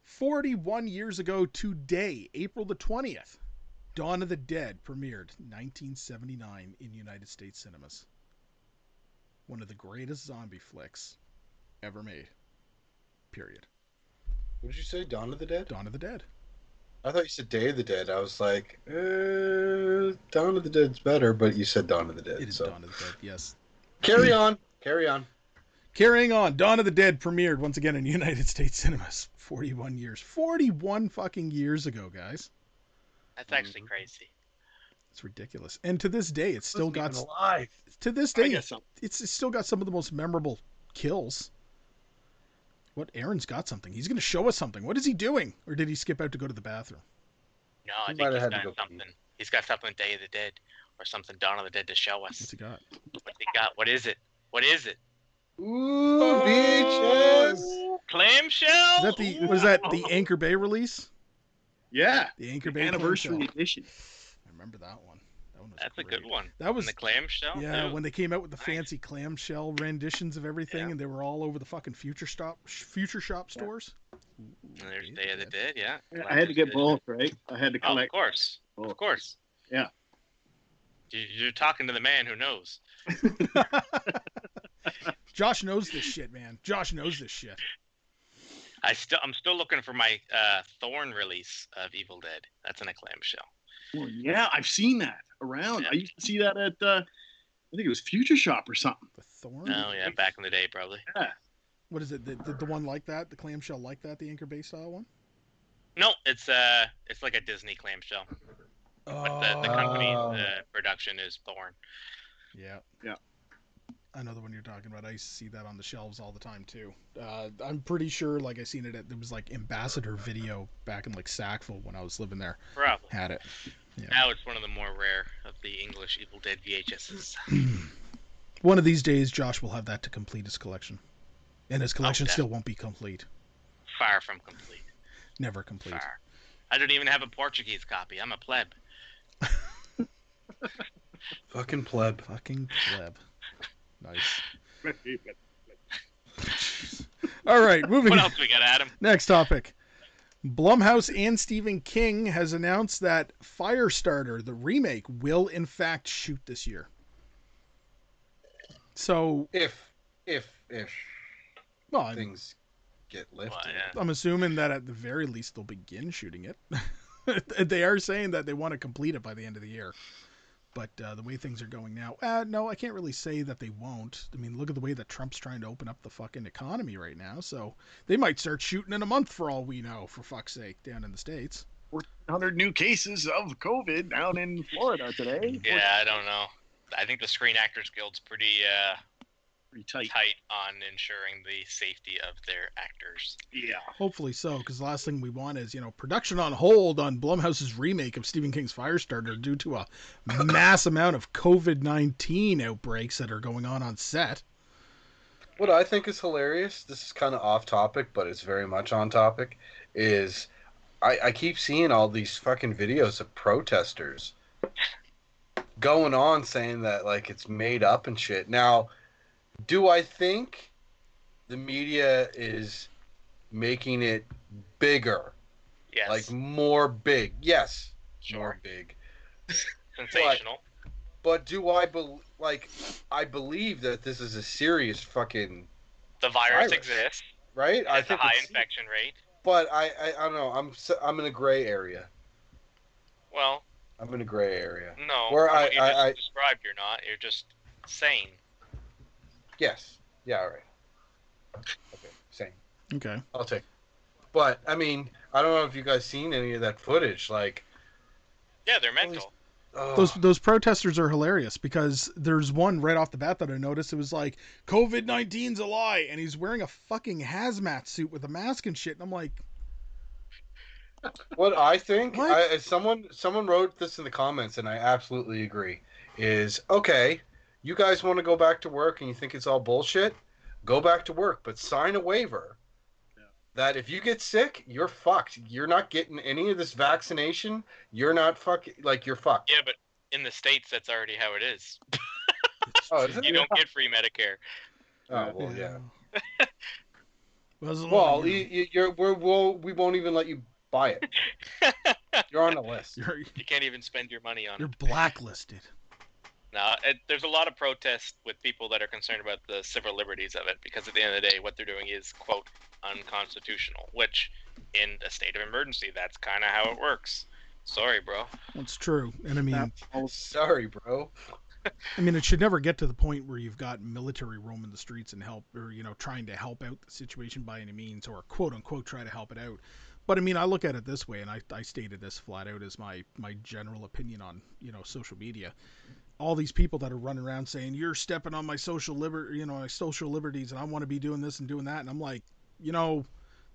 41 years ago today, April the 20th, Dawn of the Dead premiered 1979 in United States cinemas. One of the greatest zombie flicks ever made. Period. What did you say? Dawn of the Dead? Dawn of the Dead. I thought you said Day of the Dead. I was like, uh, Dawn of the Dead's better, but you said Dawn of the Dead. It is so Dawn of the Dead, yes. carry on, carry on. Carrying on, Dawn of the Dead premiered once again in *laughs* United States cinemas. 41 years. 41 fucking years ago, guys. That's actually Mhm. crazy. It's ridiculous. And to this day, it's still got alive. to this day so. it's, it's still got some of the most memorable kills. What Aaron's got something. He's going to show us something. What is he doing? Or did he skip out to go to the bathroom? No, I might think have he's had got go pee. something. He's got something Day of the Dead or something Dawn of the Dead to show What's us. he got? What's he got? What is it? What is it? Ooh, oh, beaches. Clamshell? Is that the was that the Anchor Bay release? Yeah. The Anchor Bay Anniversary edition. I remember that one. That one was That's a good one. That And was the clamshell? yeah, too? when they came out with the Nice. fancy clamshell renditions of everything, Yeah. and they were all over the fucking future stop, future shop stores. And there's Day of the Dead, yeah. I had to get Collector's both, right? I had to Oh, of course. both. Of course. Yeah. You- You're talking to the man who knows. *laughs* *laughs* Josh knows this shit, man. Josh knows this shit. I still, I'm still looking for my uh, Thorn release of Evil Dead. That's in a clamshell. Well, yeah, I've seen that around. Yeah. I used to see that at, uh, I think it was Future Shop or something. The thorn. Oh yeah, back in the day, probably. Yeah. What is it? The, the, the one like that? The clamshell like that? The Anchor Bay style one? No, it's uh, it's like a Disney clamshell, but the, the company's Oh. uh, production is Thorn. Yeah. Yeah. Another one you're talking about. I used to see that on the shelves all the time too. Uh, I'm pretty sure, like I seen it at there was like Ambassador Video back in like Sackville when I was living there. Probably. Had it. Now it's one of the more rare of the English Evil Dead VHSs. *clears throat* one of these days, Josh will have that to complete his collection, and his collection Okay. still won't be complete. Far from complete. Never complete. Far. I don't even have a Portuguese copy. I'm a pleb. *laughs* Fucking pleb. Fucking pleb. Nice. *laughs* All right, moving. What else we got, Adam? Next topic. Blumhouse and Stephen King has announced that Firestarter, the remake, will in fact shoot this year. So, If, if, if well, I'm, things get lifted. Well, yeah. I'm assuming that at the very least they'll begin shooting it. *laughs* they are saying that they want to complete it by the end of the year. But uh, the way things are going now, uh, no, I can't really say that they won't. I mean, look at the way that Trump's trying to open up the fucking economy right now. So they might start shooting in a month for all we know, for fuck's sake, down in the States. 100 new cases of COVID down in Florida today. Yeah, I don't know. I think the Screen Actors Guild's pretty uh, Pretty tight. tight on ensuring the safety of their actors. Yeah. Hopefully so, because the last thing we want is, you know, production on hold on Blumhouse's remake of Stephen King's Firestarter due to a *laughs* mass amount of COVID 19 outbreaks that are going on on set. What I think is hilarious, this is kind of off topic, but it's very much on topic, is I, I keep seeing all these fucking videos of protesters going on saying that like it's made up and shit. Now, do I think the media is making it bigger, Yes, like more big? Yes, more big. *laughs* Sensational. But do I bel like I believe that this is a serious fucking The virus, virus. exists. right? I It's a high infection rate. But I, I, I don't know. I'm s- I'm in a gray area. Well, I'm in a gray area. no. Where I- you I- just I- described, you're not. You're just sane. Yes. Yeah. All right. Okay. Same. Okay. I'll take. But I mean, I don't know if you guys seen any of that footage. Like, Yeah, they're mental. oh, Those those protesters are hilarious because there's one right off the bat that I noticed. It was like COVID 19's a lie, and he's wearing a fucking hazmat suit with a mask and shit. And I'm like, what I think. What? I, someone someone wrote this in the comments, and I absolutely agree. Is okay. You guys want to go back to work, and you think it's all bullshit? Go back to work, but sign a waiver that if you get sick, you're fucked. You're not getting any of this vaccination. You're not fucking like you're fucked. Yeah, but in the states, that's already how it is. Oh, *laughs* is it? You don't get free Medicare. Oh well, yeah. *laughs* Well, Well, you, you, you're we're, we'll, we won't even let you buy it. *laughs* You're on the list. you're, You can't even spend your money on it. you're blacklisted. No, it, there's a lot of protest with people that are concerned about the civil liberties of it because at the end of the day, what they're doing is quote unconstitutional. Which, in a state of emergency, that's kind of how it works. Sorry, bro. It's true, and I mean, That's all- Sorry, bro. I mean, it should never get to the point where you've got military roaming the streets and help, or you know, trying to help out the situation by any means, or quote unquote try to help it out. But I mean, I look at it this way, and I, I stated this flat out as my my general opinion on you know social media. All these people that are running around saying you're stepping on my social liber, you know, my social liberties, and I want to be doing this and doing that, and I'm like, you know,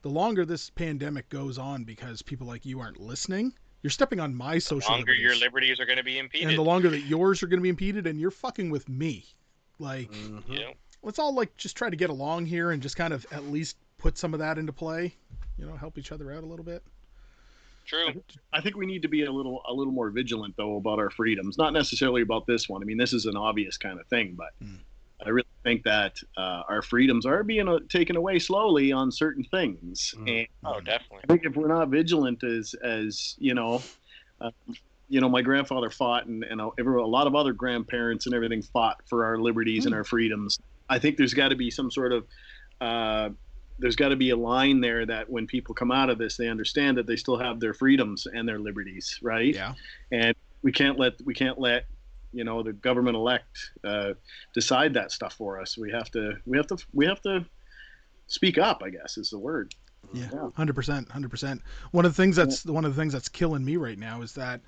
the longer this pandemic goes on, because people like you aren't listening, you're stepping on my The social longer liberties your liberties. are going to be impeded, and the longer that yours are going to be impeded and you're fucking with me. Like Mhm. you know, let's all like just try to get along here and just kind of at least put some of that into play you know help each other out a little bit true. I think we need to be a little a little more vigilant though about our freedoms. Not necessarily about this one. I mean, this is an obvious kind of thing, but Hmm. I really think that uh, our freedoms are being uh, taken away slowly on certain things. Hmm. And Oh, definitely. I think if we're not vigilant as as you know, uh, you know, my grandfather fought, and and a, a lot of other grandparents and everything fought for our liberties and our freedoms. I think there's got to be some sort of uh, there's got to be a line there that when people come out of this, they understand that they still have their freedoms and their liberties, right? yeah And we can't let we can't let you know the government elect uh, decide that stuff for us. We have to we have to we have to speak up. I guess is the word. yeah Yeah. 100% 100% one of the things that's one of the things that's killing me right now is that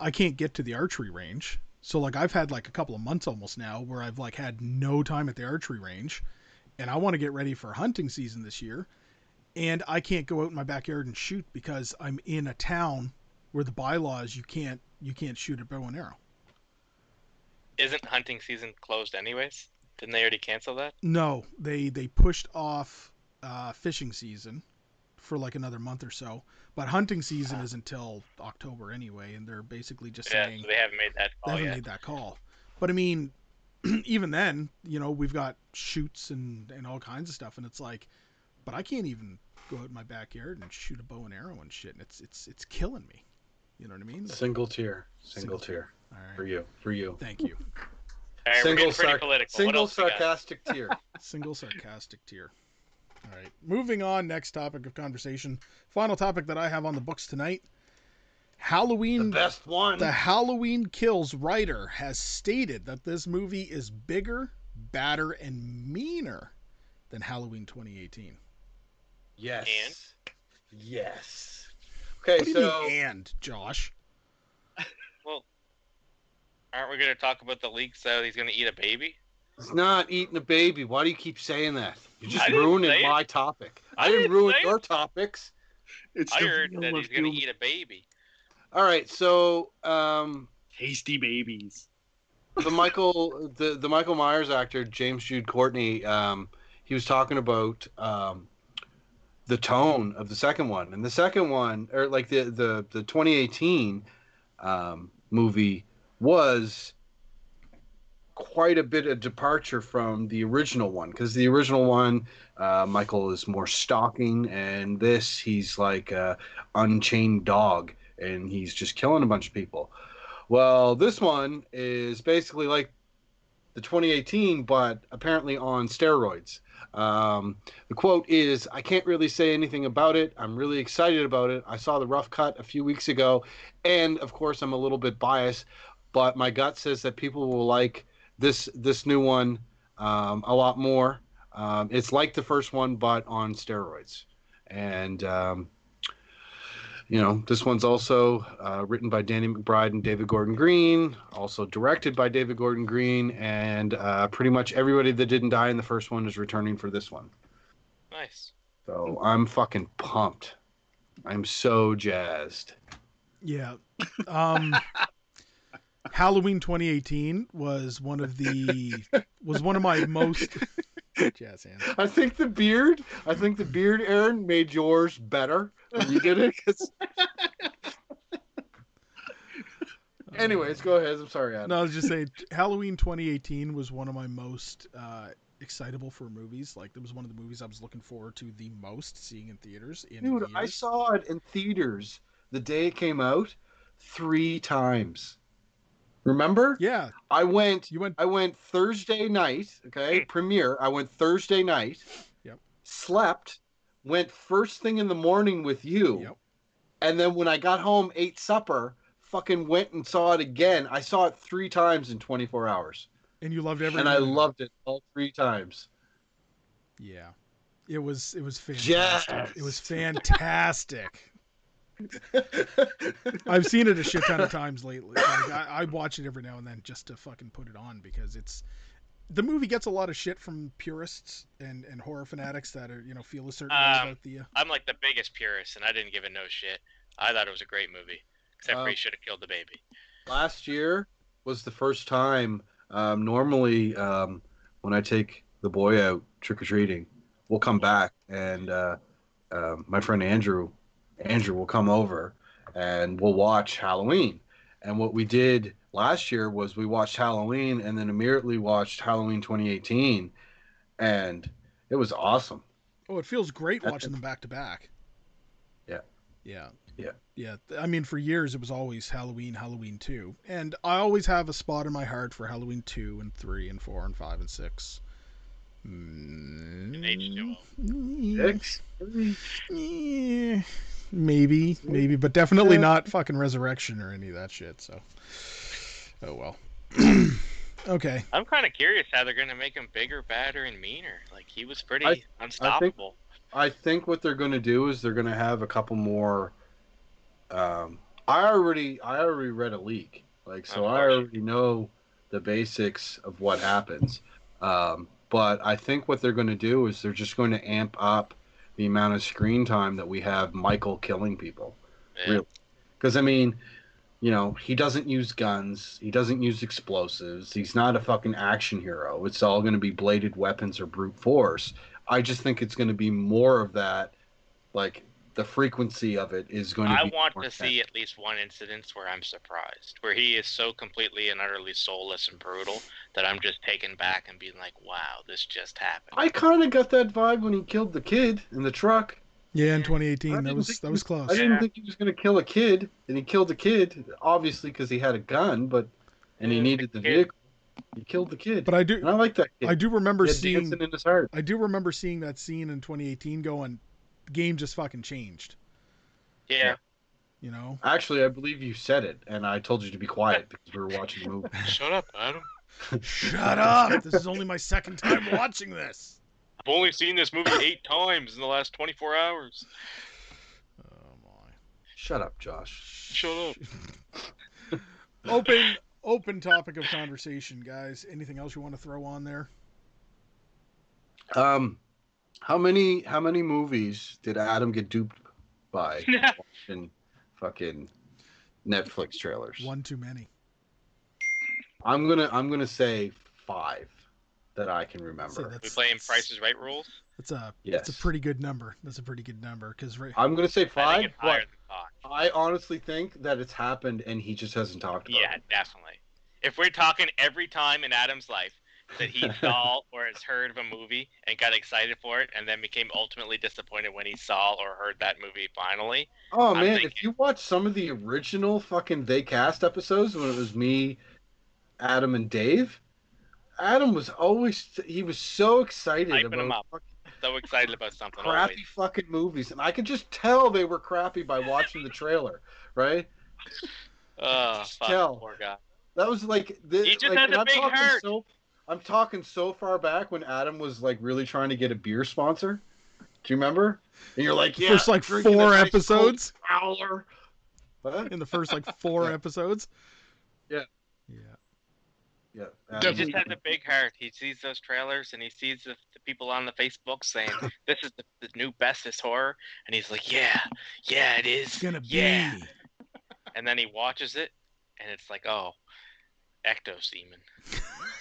i can't get to the archery range so like i've had like a couple of months almost now where i've like had no time at the archery range and i want to get ready for hunting season this year and i can't go out in my backyard and shoot because i'm in a town where the bylaws you can't you can't shoot a bow and arrow Isn't hunting season closed anyways? Didn't they already cancel that? No, they they pushed off uh, fishing season for like another month or so, but hunting season is until October anyway, and they're basically just Yeah, saying so they haven't made that they call haven't yet. made that call. But I mean, *clears throat* even then, you know, we've got shoots and and all kinds of stuff, and it's like, but I can't even go out in my backyard and shoot a bow and arrow and shit, and it's it's it's killing me. You know what I mean? Single tier. Single Single tier. All For you. For you. Thank you. All right, we're Single, sar- single else we got? sarcastic tier. *laughs* Single sarcastic tier. All right. Moving on. Next topic of conversation. Final topic that I have on the books tonight. The Halloween. best one. The Halloween Kills writer has stated that this movie is bigger, badder, and meaner than Halloween 2018. Yes. And? Yes. Okay, What do you so mean, and Josh? *laughs* Well, aren't we going to talk about the leaks that he's going to eat a baby? it's not eating a baby. Why do you keep saying that? You're just ruining say it. my topic. I, I didn't didn't ruin say it. your topics. It's I the heard that he's going to eat a baby. All right, so um, tasty babies. the Michael the the Michael Myers actor James Jude Courtney, um, he was talking about um, the tone of the second one, and the second one, or like the the the 2018 um, movie, was quite a bit of departure from the original one. Because the original one uh, michael is more stalking and this he's like a unchained dog and he's just killing a bunch of people well this one is basically like the 2018 but apparently on steroids um, the quote is i can't really say anything about it i'm really excited about it i saw the rough cut a few weeks ago and of course i'm a little bit biased but my gut says that people will like this this new one um, a lot more. Um, it's like the first one, but on steroids. And um, you know, this one's also uh, written by Danny McBride and David Gordon Green, also directed by David Gordon Green, and uh, pretty much everybody that didn't die in the first one is returning for this one. Nice. So I'm fucking pumped. I'm so jazzed. Yeah. Um, *laughs* Halloween 2018 was one of the was one of my most Jazz hands. *laughs* I think the beard, I think the beard, Aaron, made yours better when you did it. 'cause- *laughs* Anyways, go ahead. I'm sorry, Adam. No, I was just saying, Halloween 2018 was one of my most uh, excitable for movies. Like, it was one of the movies I was looking forward to the most seeing in theaters. In Dude, I saw it in theaters the day it came out three times. Remember? Yeah, I went you went. I went Thursday night, okay, premiere. I went Thursday night. Yep. Slept, went first thing in the morning with you. Yep. And then when I got home, ate supper, fucking went and saw it again. I saw it three times in 24 hours. And you loved every. and I minute of it. loved it all three times. Yeah, it was. It was fantastic. Yes. It was fantastic. I've *laughs* seen it a shit ton of times lately. Like, I, I watch it every now and then just to fucking put it on because it's the movie gets a lot of shit from purists and, and horror fanatics that are you know feel a certain way Um, about the. Uh, I'm like the biggest purist, and I didn't give it no shit. I thought it was a great movie, except Uh, for he should have killed the baby. last year was the first time. Um, normally, um, when I take the boy out trick or treating, we'll come back and uh, um my friend Andrew, Andrew will come over and we'll watch Halloween. And what we did last year was we watched Halloween and then immediately watched Halloween 2018, and it was awesome. oh, it feels great that's- watching them back to back. Yeah. Yeah. Yeah. Yeah. I mean, for years it was always Halloween, Halloween two, and I always have a spot in my heart for Halloween two and three and four and five and six. An age too Mm, Six? Yeah, maybe, maybe, but definitely Yeah. not fucking resurrection or any of that shit. So, oh well. *clears throat* okay. I'm kind of curious how they're gonna make him bigger, badder, and meaner. Like he was pretty I- unstoppable. I think what they're going to do is they're going to have a couple more. Um, I already I already read a leak, like so I already know the basics of what happens. Um, but I think what they're going to do is they're just going to amp up the amount of screen time that we have Michael killing people. Yeah. Really? Because I mean, you know, he doesn't use guns, he doesn't use explosives, he's not a fucking action hero. It's all going to be bladed weapons or brute force. I just think it's going to be more of that, like the frequency of it is going to. I be want more to see at least one incident where I'm surprised, where he is so completely and utterly soulless and brutal that I'm just taken back and being like, "Wow, this just happened." I kind of got that vibe when he killed the kid in the truck. Yeah, in 2018, that was that was close. I didn't Yeah. think he was going to kill a kid, and he killed the kid, obviously because he had a gun, but and he needed the the vehicle. He killed the kid, But I do, and I like that kid. I do remember He had seeing, in his heart. I do remember seeing that scene in 2018, going, the game just fucking changed. yeah, You know? Actually, I believe you said it, and I told you to be quiet *laughs* because we were watching the movie. shut up, Adam. Shut up! This is only my second time watching this. I've only seen this movie eight times in the last 24 hours. Oh my. Shut up, Josh. Shut up. *laughs* open open topic of conversation, guys. Anything else you want to throw on there? Um, how many how many movies did Adam get duped by *laughs* watching fucking Netflix trailers? One too many. I'm gonna I'm gonna say five that I can So remember. We that's, playing Prices Right rules. That's a Yes, that's a pretty good number. That's a pretty good number because right. I'm gonna say I think five, it's higher but than five. I honestly think that it's happened and he just hasn't talked about Yeah, it. Yeah, definitely. If we're talking every time in Adam's life that he *laughs* saw or has heard of a movie and got excited for it and then became ultimately disappointed when he saw or heard that movie finally, Oh I'm man, thinking- if you watch some of the original fucking They Cast episodes when it was me, Adam, and Dave, Adam was always he was so excited Hyping 'em about up. fucking so excited about something crappy always. fucking movies, and I could just tell they were crappy by watching the trailer. Right? *laughs* Oh, Just fuck, tell. poor guy. That was like the, He just like, had and a I'm big talking heart. So, I'm talking so far back when Adam was like really trying to get a beer sponsor. Do you remember? And you're like, yeah, first like four a nice episodes cold in the first like four *laughs* Yeah. episodes. Yeah. Yeah. Yeah. He just has a big heart. He sees those trailers and he sees the, the people on the Facebook saying, *laughs* "This is the, the new bestest horror," and he's like, "Yeah, yeah, it is. It's gonna yeah." be. And then he watches it, and it's like, "Oh, ecto semen." *laughs*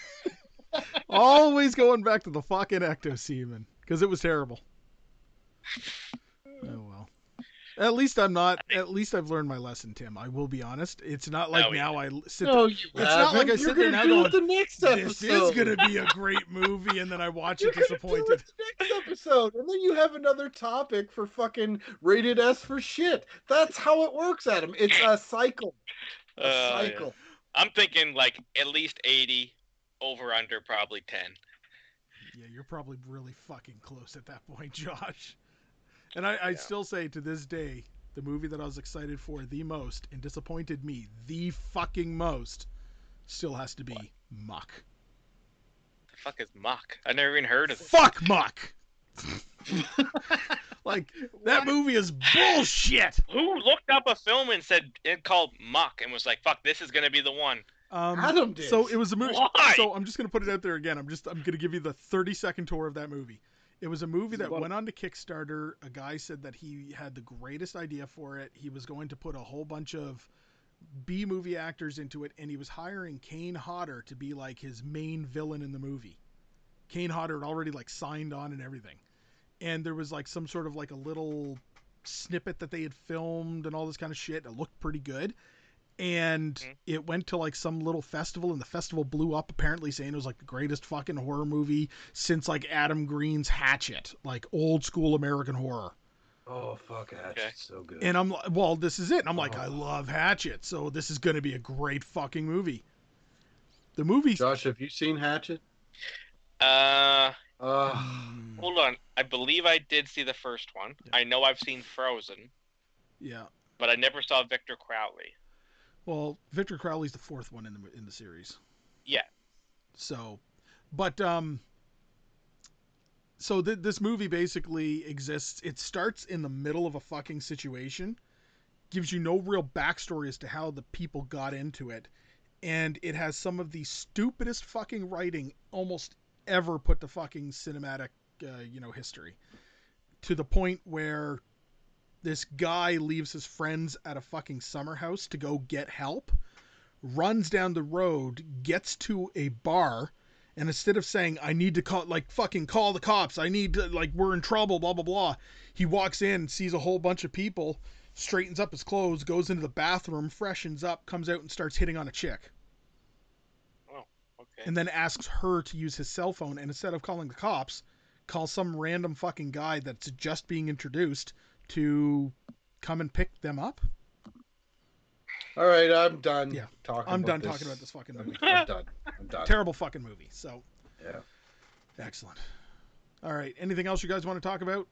Always going back to the fucking ecto semen because it was terrible. Oh well. At least I'm not. At least I've learned my lesson, Tim. I will be honest. It's not like No, we now I sit. No, you It's not like I haven't. sit You're there gonna now do going, it the next episode. this episode. is gonna be a great movie, and then I watch You're it gonna do disappointed. it the next episode, and then you have another topic for fucking rated S for shit. That's how it works, Adam. It's a cycle. A Uh, yeah. cycle. I'm thinking like at least 80, over under probably 10. Yeah, you're probably really fucking close at that point, *laughs* Josh. And I, I Yeah. still say to this day, the movie that I was excited for the most and disappointed me the fucking most still has to be Muck. The fuck is muck? I never even heard of it. Fuck Muck! *laughs* *laughs* like, that movie is bullshit! Who looked up a film and said it called muck and was like, "Fuck, this is gonna be the one." Um, Adam did. So it was a movie. Why? So I'm just gonna put it out there again. I'm just I'm gonna give you the 30 second tour of that movie. It was a movie that went on to Kickstarter. A guy said that he had the greatest idea for it. He was going to put a whole bunch of B movie actors into it, and he was hiring Kane Hodder to be like his main villain in the movie. Kane Hodder had already like signed on and everything, and there was like some sort of like a little snippet that they had filmed and all this kind of shit. It looked pretty good and Mhm. it went to like some little festival and the festival blew up apparently saying it was like the greatest fucking horror movie since like Adam Green's Hatchet like old school American horror oh fuck, Hatchet's Okay. so good. and I'm like well this is it and I'm like I Oh. love Hatchet so this is going to be a great fucking movie the movie Josh, have you seen Hatchet? Uh, Uh, hold on. I believe I did see the first one. Yeah. I know I've seen Frozen, yeah but I never saw Victor Crowley. Well Victor Crowley's the fourth one in the in the series Yeah. So, but um, so th- this movie basically exists. It starts in the middle of a fucking situation, gives you no real backstory as to how the people got into it, and it has some of the stupidest fucking writing almost ever put to fucking cinematic, uh, you know, history. To the point where this guy leaves his friends at a fucking summer house to go get help runs down the road, gets to a bar, and instead of saying, I need to call, like, fucking call the cops, I need to, like, we're in trouble, blah, blah, blah, he walks in, sees a whole bunch of people, straightens up his clothes, goes into the bathroom, freshens up, comes out, and starts hitting on a chick. Oh, okay. And then asks her to use his cell phone, and instead of calling the cops, calls some random fucking guy that's just being introduced to come and pick them up. all right, I'm done. Yeah. talking. I'm done this. talking about this fucking movie. I'm done. I'm done. *laughs* Terrible fucking movie. So, Yeah. Excellent. All right. Anything else you guys want to talk about?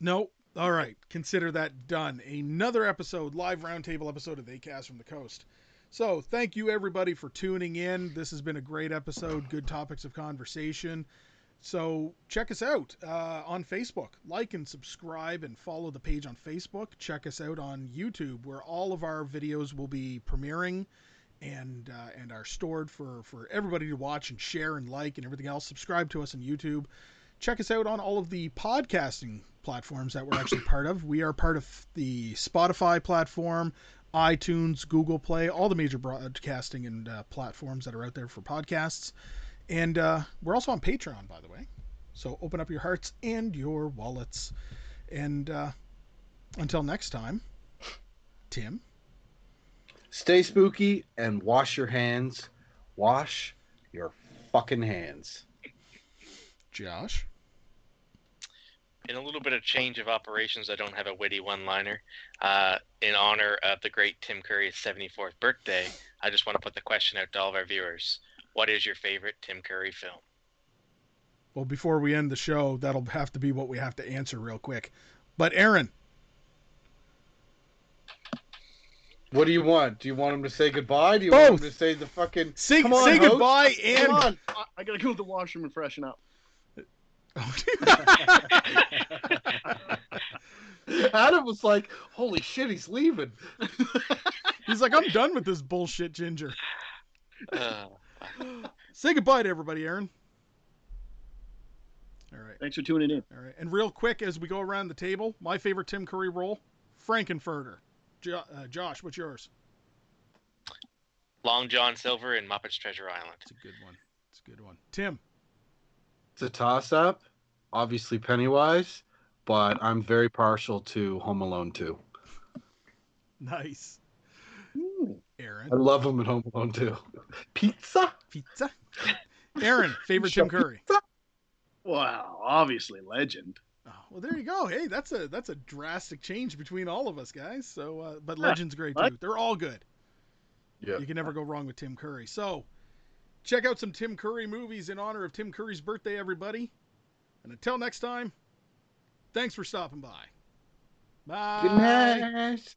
No. All right. Consider that done. Another episode, live roundtable episode of They Cast from the Coast. So, thank you everybody for tuning in. This has been a great episode. Good topics of conversation. So, check us out uh, on Facebook. Like and subscribe and follow the page on Facebook. Check us out on YouTube, where all of our videos will be premiering and uh, and are stored for for everybody to watch and share and like and everything else. Subscribe to us on YouTube. Check us out on all of the podcasting platforms that we're actually part of. We are part of the Spotify platform, iTunes, Google Play, all the major broadcasting and uh, platforms that are out there for podcasts. And uh, we're also on Patreon, by the way. So open up your hearts and your wallets. And uh, until next time, Tim. Stay spooky and wash your hands. Wash your fucking hands. Josh. in a little bit of change of operations, I don't have a witty one-liner. Uh, in honor of the great Tim Curry's 74th birthday, I just want to put the question out to all of our viewers: What is your favorite Tim Curry film? Well, before we end the show, that'll have to be what we have to answer real quick. But Aaron, What do you want? Do you want him to say goodbye? Do you want him to say the fucking say, Come on, say host. goodbye and Come on, I, I gotta go to the washroom and freshen up. *laughs* Adam was like, "Holy shit, he's leaving." He's like, I'm done with this bullshit, Ginger. Uh, *laughs* Say goodbye to everybody, Aaron. All right, Thanks for tuning in. all right. And real quick, as we go around the table, my favorite Tim Curry role, Frank-N-Furter. Jo- uh, Josh, what's yours? Long John Silver in Muppets Treasure Island. It's a good one. It's a good one. Tim. It's a toss up. Obviously Pennywise, but I'm very partial to Home Alone 2. *laughs* Nice. Aaron. I love him in Home Alone too. *laughs* Pizza? Pizza. Aaron, favorite Tim Curry. Wow, obviously legend. Oh, well, there you go. Hey, that's a that's a drastic change between all of us guys. So, uh, but Legend's great too. They're all good. Yeah. You can never go wrong with Tim Curry. So, check out some Tim Curry movies in honor of Tim Curry's birthday, everybody. And until next time, thanks for stopping by. Bye. Good night.